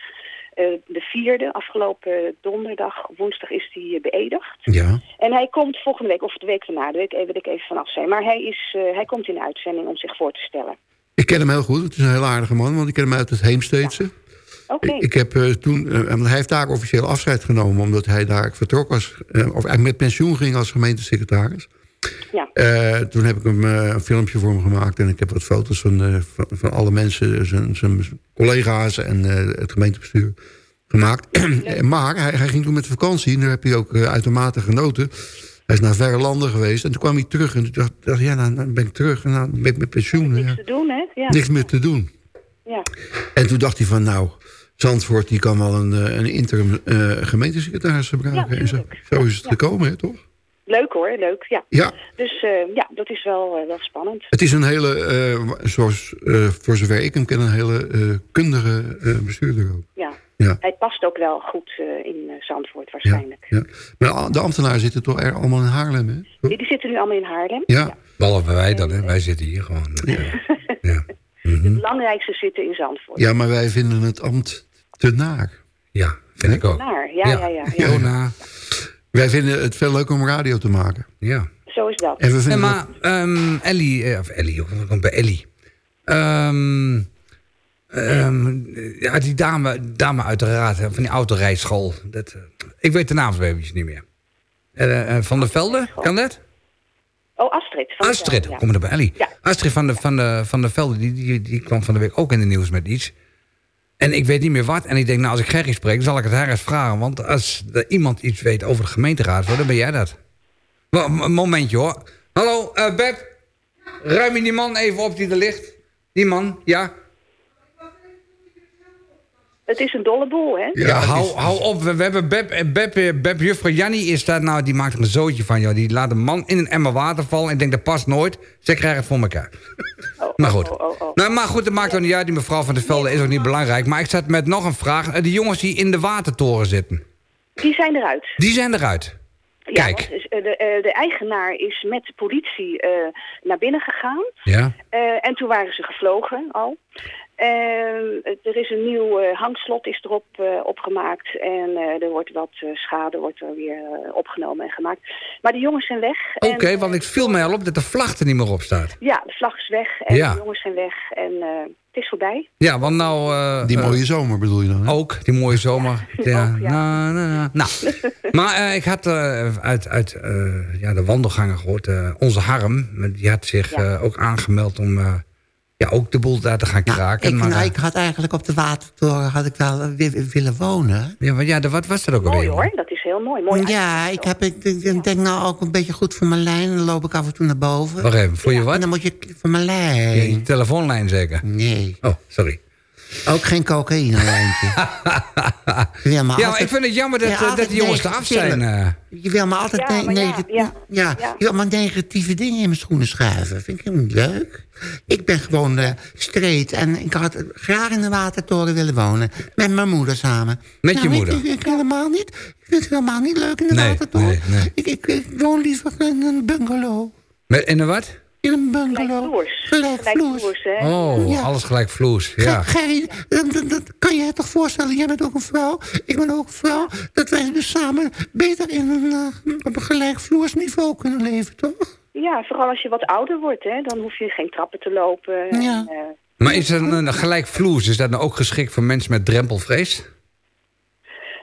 eh, de vierde, afgelopen donderdag, woensdag is hij eh, beëdigd. Ja. En hij komt volgende week, of de week daarna, daar wil ik even, vanaf zijn. Maar hij, is, eh, hij komt in de uitzending om zich voor te stellen. Ik ken hem heel goed, het is een heel aardige man, want ik ken hem uit het Heemsteedse. Oké. Ik, ik heb eh, toen, eh, want hij heeft daar officieel afscheid genomen... omdat hij daar vertrok was, eh, of eigenlijk met pensioen ging als gemeentesecretaris. Ja. Toen heb ik hem een filmpje voor hem gemaakt... en ik heb wat foto's van, van, van alle mensen, zijn, zijn collega's en het gemeentebestuur gemaakt. maar hij, hij ging toen met vakantie en daar heb hij ook uitermate genoten. Hij is naar verre landen geweest en toen kwam hij terug... en toen dacht, ja, nou, dan ben ik terug en nou ben ik met pensioen. Niks Ja. te doen, hè? Ja. Niks meer te doen. Ja. En toen dacht hij van, nou, Zandvoort die kan wel een, eh, een interim eh, gemeentesecretaris gebruiken. en zo, zo is het gekomen, hè, toch? Leuk hoor, leuk, ja. Ja. Dus eh, ja, dat is wel, wel spannend. Het is een hele, zoals voor zover ik hem ken, een hele kundige bestuurder ook. Ja. Ja. Hij past ook wel goed eh, in eh, Zandvoort Ja, waarschijnlijk. ja. Maar de ambtenaren zitten toch er allemaal in Haarlem, hè? Die, die zitten nu allemaal in Haarlem. Ja. Behalve wij dan, hè. Wij zitten hier gewoon. De belangrijkste zitten in Zandvoort. Ja, maar wij vinden het ambt te naar. Ja, vind ik ook. Naar, ja, ja, ja. ja. Wij vinden het veel leuker om radio te maken. Ja. Zo is dat. En we vinden maar ehm, Ellie, eh, of Ellie, komt bij Ellie? Ehm, ehm, ja, die dame, dame uit de raad hè, van die autorijschool. Dat, eh, ik weet de naam zo eventjes niet meer. Eh, eh, van der Velde, kan dat? Oh, Astrid. Van Astrid, ja. kom er bij Ellie. Astrid van de, van de, van de Velde, die, die, die kwam van de week ook in de nieuws met iets. En ik weet niet meer wat. En ik denk, nou, als ik Gerry spreek, zal ik het haar eens vragen. Want als er iemand iets weet over de gemeenteraad, dan ben jij dat. Een momentje hoor. Hallo, Beb. Ruim je die man even op die er ligt? Die man, ja? Het is een dolle boel, hè? Ja, hou, hou op. We, we hebben Beb, eh, Beb, eh, Beb, juffrouw Jannie is daar nou, die maakt er een zootje van. Joh. Die laat een man in een emmer water vallen. Ik denk, dat past nooit. Zij krijgen het voor elkaar. maar goed. Nou, maar goed, dat maakt ook niet uit. Die mevrouw van der Velde is ook niet belangrijk. Maar ik zat met nog een vraag. Eh, Die jongens die in de watertoren zitten. Die zijn eruit. Die zijn eruit. Ja, Kijk. eh, de, eh, de eigenaar is met de politie eh, naar binnen gegaan. Ja. Eh, en toen waren ze gevlogen al. En er is een nieuw eh, hangslot is erop eh, opgemaakt. En eh, er wordt wat eh, schade wordt er weer opgenomen en gemaakt. Maar de jongens zijn weg. Oké, En, want ik viel mij al op dat de vlag er niet meer op staat. ja, de vlag is weg en Ja. de jongens zijn weg. En eh, het is voorbij. Ja, want nou... eh, Die mooie zomer bedoel je dan, hè? Ook, die mooie zomer. Ja, na, na, na. Nou, maar eh, ik had uit, uit eh, ja, de wandelgangen gehoord... eh, onze Harm, die had zich eh, ook aangemeld om... ja, ook de boel daar te gaan kraken. Ik, maar, nou, eh, ik had eigenlijk op de Watertoren had ik wel eh, wi- willen wonen. ja, maar ja, de- wat was dat ook Mooi alweer? hoor, dat is heel mooi. mooi ja, ik, heb, ik, denk nou ook een beetje goed voor mijn lijn. Dan loop ik af en toe naar boven. Wacht even, voor je wat? En dan moet je voor mijn lijn. Je, je telefoonlijn zeker? Nee. Oh, sorry. Ook geen cocaïne-lijntje. ja, maar, Ja, maar altijd- ik vind het jammer dat, Ja, eh, dat die jongens eraf zijn. eh. Je wil maar altijd Ja, maar ja, ja, ja, ja. je wil maar negatieve dingen in mijn schoenen schuiven. Vind ik helemaal niet leuk. Ik ben gewoon eh streed en ik had graag in de Watertoren willen wonen. Met mijn moeder samen. Met je Nou, moeder? Ik, ik, ik helemaal niet. Ik vind het helemaal niet leuk in de Nee, Watertoren. nee, nee. Ik, ik, ik woon liever in een bungalow. Met, in een wat? In een bungalow. Gelijkvloers, hè? Oh, Ja. alles gelijk vloes. Ja. Gerry, dat, dat- dat kan je je toch voorstellen? Jij bent ook een vrouw, ik ben ook een vrouw. Dat wij dus samen beter in een, eh, op een gelijkvloersniveau kunnen leven, toch? Ja, vooral als je wat ouder wordt, hè, dan hoef je geen trappen te lopen. Ja. En, eh, Maar is een, een gelijk vloes, is dat nou ook geschikt voor mensen met drempelvrees?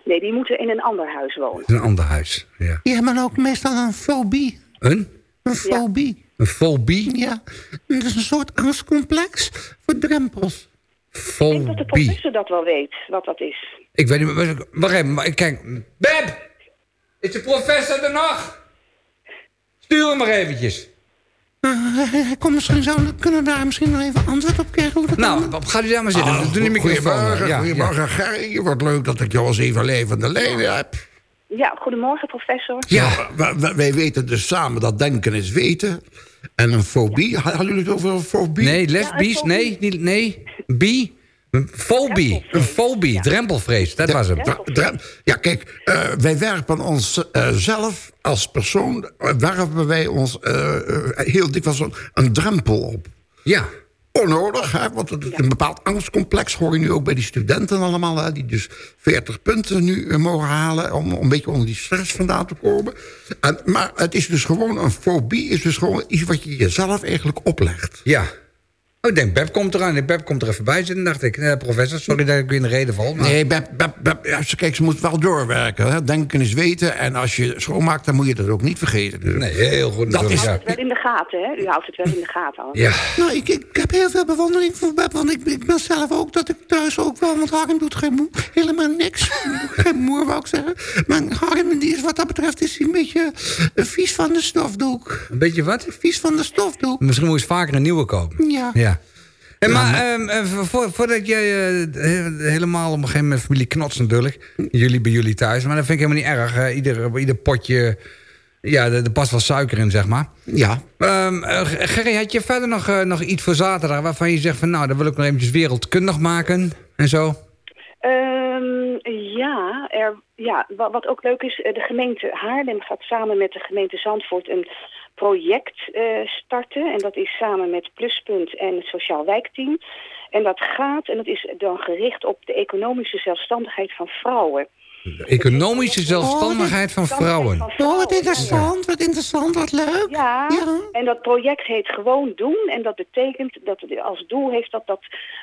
nee, die moeten in een ander huis wonen. Dat een ander huis. Ja. Je hebt dan ook meestal een fobie. Een? Een fobie. Fobie? Ja, dat is een soort angstcomplex voor drempels. Ik denk dat de Fobie. professor dat wel weet, wat dat is. Ik weet niet meer. Wacht even, maar ik kijk. Beb! Is de professor er nog? Stuur hem maar eventjes. Uh, hij komt misschien zo, kunnen we daar misschien nog even antwoord op krijgen? Hoe dat Nou, kan? gaat u daar maar zitten. Ah, Doe die microfoon. goedemorgen, Ja, goedemorgen ja. Gerry. Wat leuk dat ik jou als even levende leden heb. Ja, goedemorgen professor. Ja, wij, weten dus samen dat denken is weten. En een fobie, hadden jullie het over een fobie? Nee, lesbisch, nee, niet, nee. Bi, fobie, een fobie, drempelvrees, dat was hem. Ja, kijk, eh, wij werpen ons eh, zelf als persoon... eh, werpen wij ons heel dikwijls een, een drempel op. Ja. Onnodig, hè? want het is een bepaald angstcomplex... hoor je nu ook bij die studenten allemaal... Hè? die dus 40 punten nu eh, mogen halen... Om, om een beetje onder die stress vandaan te komen. En, maar het is dus gewoon een fobie... is dus gewoon iets wat je jezelf eigenlijk oplegt. Ja. Oh, ik denk, Beb komt eraan. Beb komt er even bij zitten, dacht ik. Eh, professor, sorry dat ik u in de reden val. Maar... Nee, Beb, Beb, Beb, ja, ze- kijk, ze moet wel doorwerken. Hè? Denken is weten. En als je schoonmaakt, dan moet je dat ook niet vergeten. Dus. Nee, heel goed. Dat is, U houdt het wel in de gaten, hè? U houdt het wel in de gaten. al. Ja. Nou, ik, ik heb heel veel bewondering voor Beb, want ik, ik ben zelf ook dat ik thuis ook wel, want Harm doet geen moe, helemaal niks. geen moer, wou ik zeggen. Maar Harm, die is wat dat betreft, is hij een beetje eh, vies van de stofdoek. Een beetje wat? Vies van de stofdoek. Misschien moet je eens vaker een nieuwe kopen. Ja. Ja. En maar, ehm, eh, vo- voordat jij eh, he- helemaal op een gegeven moment familie knots natuurlijk. Jullie bij jullie thuis. Maar dat vind ik helemaal niet erg. eh, ieder, ieder potje, ja, er, past wel suiker in, zeg maar. Ja. Ehm, eh, Gerry, had je verder nog, nog iets voor zaterdag... waarvan je zegt van nou, dat wil ik nog eventjes wereldkundig maken en zo? Ehm, ja, er, ja, wat, wat ook leuk is, de gemeente Haarlem gaat samen met de gemeente Zandvoort een project eh, starten. En dat is samen met Pluspunt en het Sociaal Wijkteam. En dat gaat, en dat is dan gericht op de economische zelfstandigheid van vrouwen. De economische zelfstandigheid van vrouwen. Oh, wat interessant, wat interessant, wat leuk. Ja, en dat project heet Gewoon Doen. En dat betekent dat het als doel heeft dat, dat,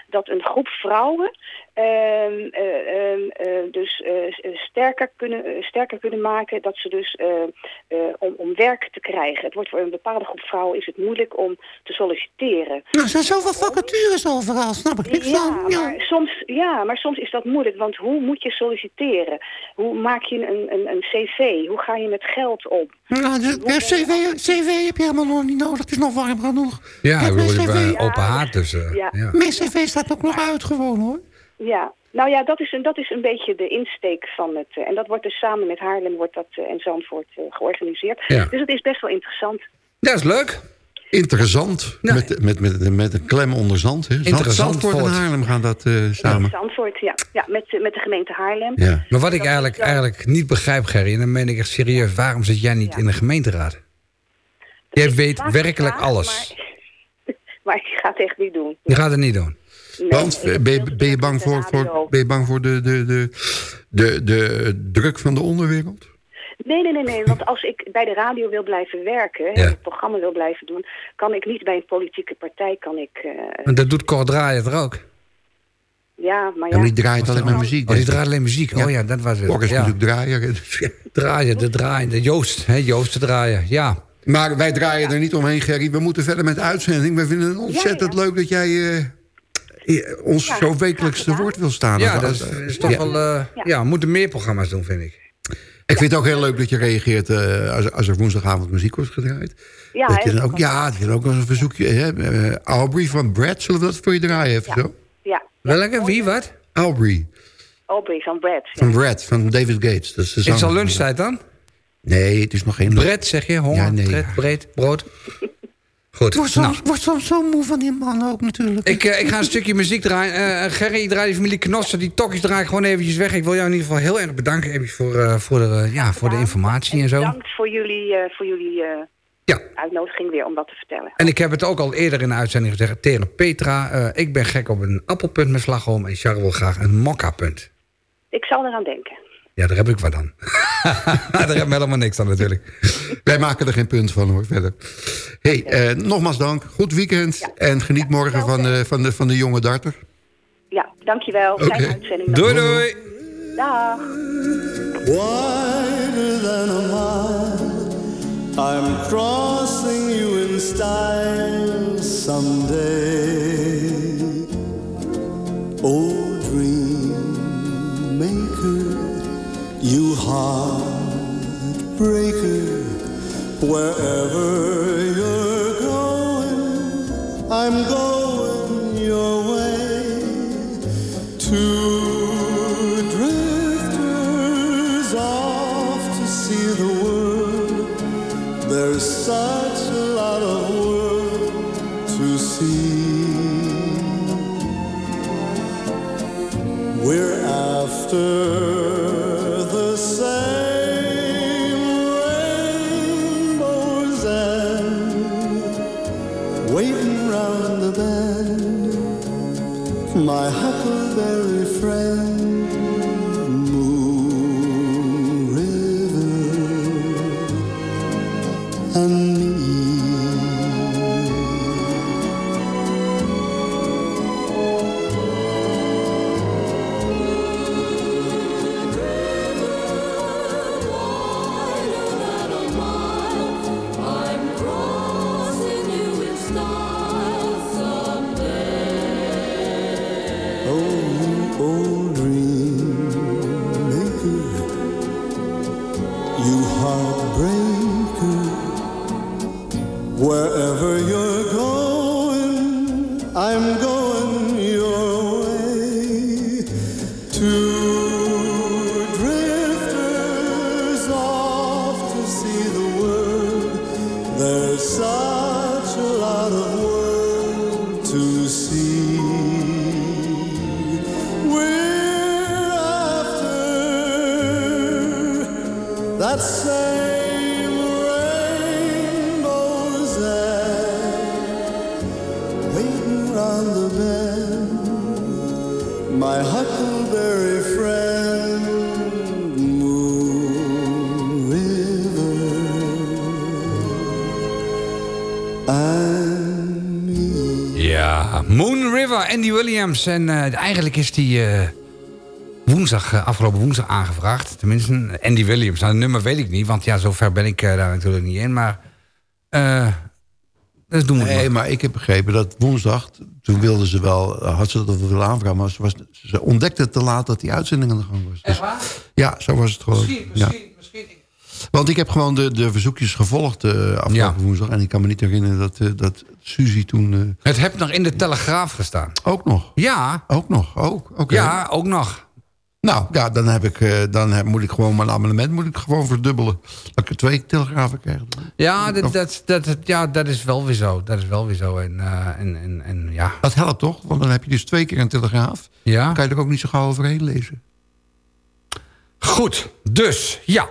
dat een groep vrouwen ehm, eh, ehm, eh, dus eh, sterker, kunnen, sterker kunnen maken. Dat ze dus eh, eh, om, om werk te krijgen. Het wordt voor een bepaalde groep vrouwen is het moeilijk om te solliciteren. Nou, er zijn zoveel vacatures overal, snap ik niks Ja van. Ja. maar, soms, ja, maar soms is dat moeilijk, want hoe moet je solliciteren? Hoe maak je een, een, een cv? Hoe ga je met geld om? Nou, CV, CV heb je helemaal nog niet nodig, het is nog warm genoeg. Ja, Ik we hebben CV. open haard dus. eh, Ja. ja. Mijn cv staat ook nog uit gewoon hoor. Ja, nou ja, dat is een, dat is een beetje de insteek van het. eh, en dat wordt dus samen met Haarlem wordt dat, eh, en Zandvoort eh, georganiseerd. Ja. Dus het is best wel interessant. Dat is leuk. Interessant. Met, met, met, met een klem onder zand. Hè. Zandvoort en voort. Haarlem gaan dat eh, samen. Zandvoort, ja. Ja, met, met de gemeente Haarlem. Ja. Maar wat ik eigenlijk, eigenlijk niet begrijp, Gerry... en dan meen ik echt serieus... waarom zit jij niet in de gemeenteraad? Jij weet werkelijk alles. Maar ik ga het echt niet doen. Je gaat het niet doen. Nee, Want ben je, ben je bang voor, voor, ben je bang voor de, de, de, de, de druk van de onderwereld? Nee, nee, nee, nee. Want als ik bij de radio wil blijven werken... en het programma wil blijven doen... kan ik niet bij een politieke partij... kan ik... eh, dat doet Cor Draaier er ook. ja, maar Ja, ja... maar die draait alleen maar muziek. Oh, die draait alleen muziek. Oh ja, dat was het. Cor is ja. natuurlijk draaier. Draaien, de draaien. De Joost, hè, Joost de draaien. Ja. Maar wij draaien er niet omheen, Gerry. We moeten verder met de uitzending. We vinden het ontzettend leuk dat jij eh, ons Ja, zo wekelijks te woord wil staan. Ja, dat is, als- is toch ja. wel... eh, ja. we moeten meer programma's doen, vind ik. Ik vind het ook heel leuk dat je reageert eh, als, als er woensdagavond muziek wordt gedraaid. Ja, dat je hè, dan ook, ja, dat je dan ook een verzoekje... Hè, eh, Aubrey van Brad, zullen we dat voor je draaien even zo? Ja, Welke? Wie? Wat? Aubrey Aubrey van Brad. ja. van Brad, van David Gates. Dat is, de Is het al lunchtijd dan? Nee, het is nog geen... Bret, zeg je? Honger, Ja, nee. breed, brood? Goed. Ik word soms, Nou, word soms zo moe van die man ook natuurlijk. ik, eh, ik ga een stukje muziek draaien. Eh, Gerry, draai die familie Knossen. Die tokkjes draai ik gewoon eventjes weg. Ik wil jou in ieder geval heel erg bedanken even voor, eh, voor, de, ja, voor de informatie en zo. Bedankt voor jullie, eh, voor jullie eh, Ja. uitnodiging weer om dat te vertellen. En ik heb het ook al eerder in de uitzending gezegd tegen Petra. eh, ik ben gek op een appelpunt met slagroom. En Charles wil graag een mokka-punt. Ik zal eraan denken. Ja, daar heb ik wat aan. daar heb ik helemaal niks aan natuurlijk. Wij maken er geen punt van hoor, verder. hey, eh, nogmaals dank. Goed weekend. En geniet morgen van, de, van, de, van de jonge darter. Ja, dankjewel. Fijne uitzending. Doei, doei. Dag. Wider than a mile, I'm crossing you in style someday. Oh, You heartbreaker, wherever you're going, I'm going your way. Two drifters off to see the world. There's such a lot of world to see. We're after. Ja, Moon River, Andy Williams. En eh, eigenlijk is die eh, woensdag, eh, afgelopen woensdag aangevraagd. Tenminste, Andy Williams. Nou, het nummer weet ik niet, want ja, zover ben ik daar natuurlijk niet in. Maar dat doen we Nee, maar ik heb begrepen dat woensdag, toen wilden ze wel, had ze dat willen aanvragen, maar ze, was, ze ontdekte te laat dat die uitzending aan de gang was. Dus, ja, zo was het gewoon. Misschien, ja. misschien, misschien. Want ik heb gewoon de, de verzoekjes gevolgd eh afgelopen Ja. woensdag. En ik kan me niet herinneren dat, eh, dat Suzy toen... eh, Het hebt nog in de Telegraaf gestaan. ook nog? Ja. Ook nog? Ook, oké. Ja, ook nog. Nou, ja, dan, heb ik, dan heb, moet ik gewoon mijn abonnement moet ik gewoon verdubbelen. Dat ik er twee telegrafen krijg. Ja, dat, dat, dat, ja, dat is wel weer zo. Dat is wel weer zo. En, en, en, en ja. Dat helpt toch? Want dan heb je dus twee keer een telegraaf. Ja. Dan kan je er ook niet zo gauw overheen lezen. Goed, dus, ja.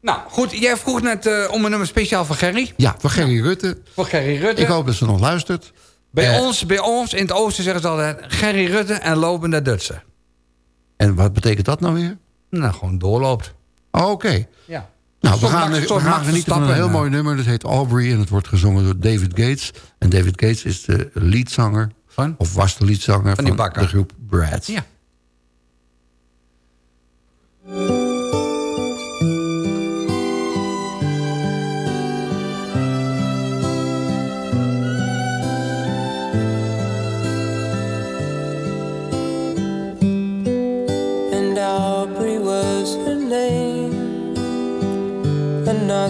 Nou, goed, jij vroeg net eh, om een nummer speciaal voor Gerry. Ja, voor Gerry Rutte. Voor Gerry Rutte. Ik hoop dat ze nog luistert. Bij, Eh, ons, bij ons in het oosten zeggen ze altijd... Gerry Rutte en lopende Dutsen. En wat betekent dat nou weer? Nou, gewoon doorloopt. Oh, Oké. Ja. Nou, we gaan, we gaan genieten van een heel eh. mooi nummer. Dat heet Aubrey en het wordt gezongen door David Gates. En David Gates is de leadzanger, Van? of was de leadzanger Van van de groep Brad. Ja.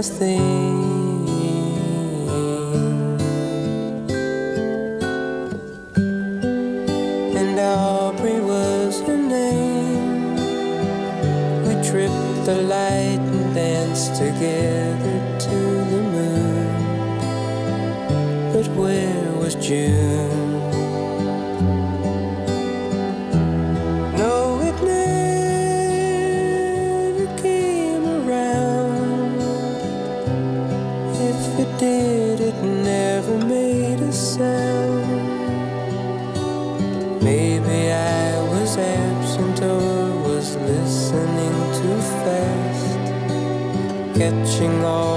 mean thing. And Aubrey was her name. We tripped the light and danced together watching all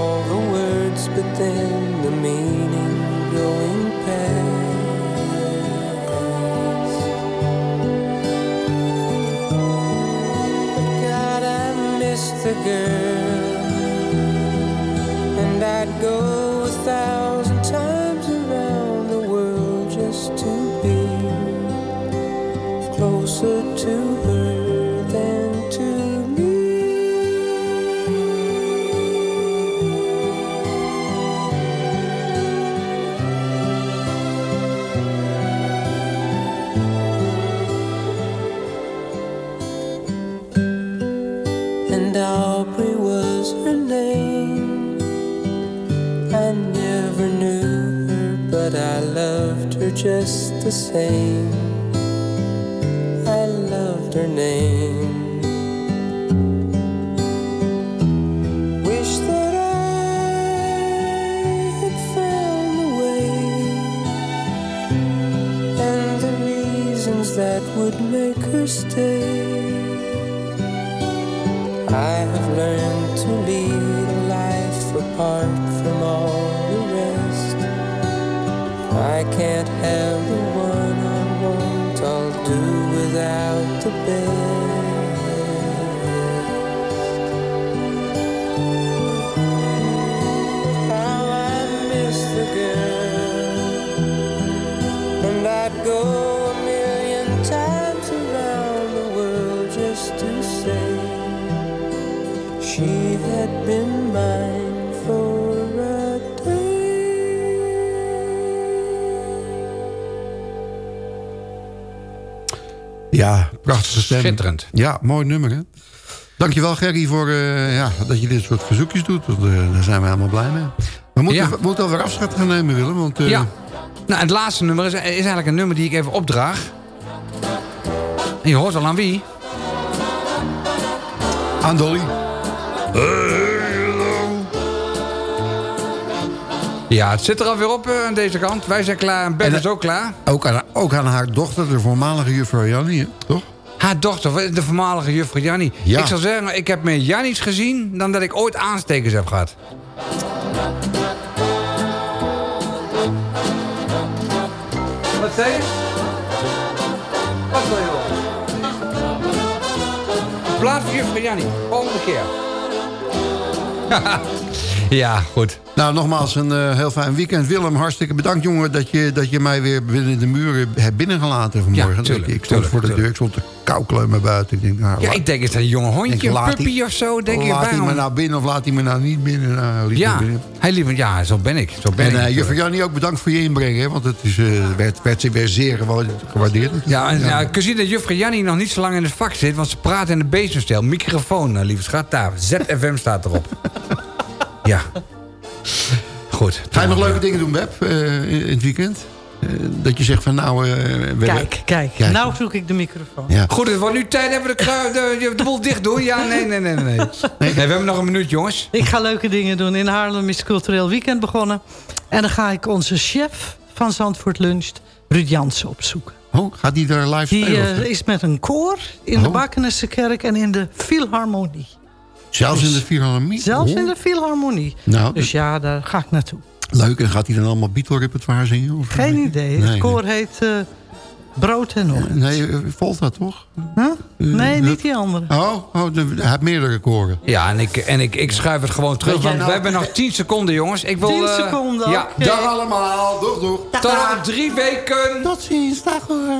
Aubrey was her name. I never knew her, but I loved her just the same. I loved her name. Wish that I had found the way and the reasons that would make her stay. I have learned to lead a life apart from all the rest. I can't have prachtige stem. Schitterend. Ja, mooi nummer, hè? Dankjewel, Gerry, voor eh, ja, dat je dit soort verzoekjes doet. Want, eh, daar zijn we helemaal blij mee. We moeten, Ja. we moeten alweer afscheid gaan nemen, Willem. Want, eh, Ja. Nou, het laatste nummer is, is eigenlijk een nummer die ik even opdraag. En je hoort al aan wie? Aan Dolly. Ja, het zit er alweer op aan deze kant. Wij zijn klaar en Ben En, is ook klaar. Ook aan, ook aan haar dochter, de voormalige juffrouw Jannie, toch? Haar dochter, de voormalige juffrouw Jannie. Ja. Ik zal zeggen, ik heb meer Jannies gezien... dan dat ik ooit aanstekers heb gehad. Wat zei je? Wat wil je wel? Plaat voor juffrouw Jannie. Volgende keer. ja, goed. Nou, nogmaals een eh, heel fijn weekend. Willem, hartstikke bedankt, jongen, dat je, dat je mij weer binnen de muren hebt binnengelaten vanmorgen. Ja, tuurlijk, ik, ik stond tuurlijk, voor de deur, ik stond te kauwkleumen buiten. Ik denk, nou, Ja, laat- ik denk, is dat een jonge hondje, denk, een puppy of zo? Denk ik, laat hij me nou binnen of laat hij me nou niet binnen? Nou, Ja, binnen. hij liep, ja, zo ben ik. Zo ben En natuurlijk. juffrouw Jannie, ook bedankt voor je inbreng, hè, want het is, eh, werd, werd ze weer zeer gewa- gewaardeerd. Ja, en, ja. ik zie dat juffrouw Jannie nog niet zo lang in het vak zit... want ze praat in de bezemstijl. Microfoon, lieve schat, daar. ZFM staat erop. Ja. Goed. Ga je nog leuke dingen doen, Beb, eh, in, het weekend? Eh, dat je zegt van nou... eh, we- Kijk, kijk. Kijk. Nou zoek ik de microfoon. Ja. Goed, het wordt nu tijd. Hebben we de, de, de, de boel dicht doen? Ja, nee, nee, nee, nee. nee. we hebben nog een minuut, jongens. Ik ga leuke dingen doen. In Haarlem is het cultureel weekend begonnen. En dan ga ik onze chef van Zandvoort Luncht, Ruud Jansen, opzoeken. Oh, gaat die daar live Die spelen? eh, of- is met een koor in de Oh. Bakkenesse kerk en in de Philharmonie. Zelfs in de Philharmonie? Zelfs Oh. in de Philharmonie. Nou, Dus ja, daar ga ik naartoe. leuk. En gaat hij dan allemaal Beatle-repertoire zingen? Of Geen idee. Nee, het koor heet eh, Brood en Oor. Nee, eh, Volta toch? Huh? Nee, eh, niet die andere. Oh, oh de- hij heeft meerdere koren. Ja, en ik, en ik, ik schuif het gewoon terug. Want nou- we hebben nog 10 seconden, jongens. Ik wil, 10 eh, seconden, Ja, dag allemaal. Doeg, doeg. Tot over drie weken. Tot ziens, dag hoor.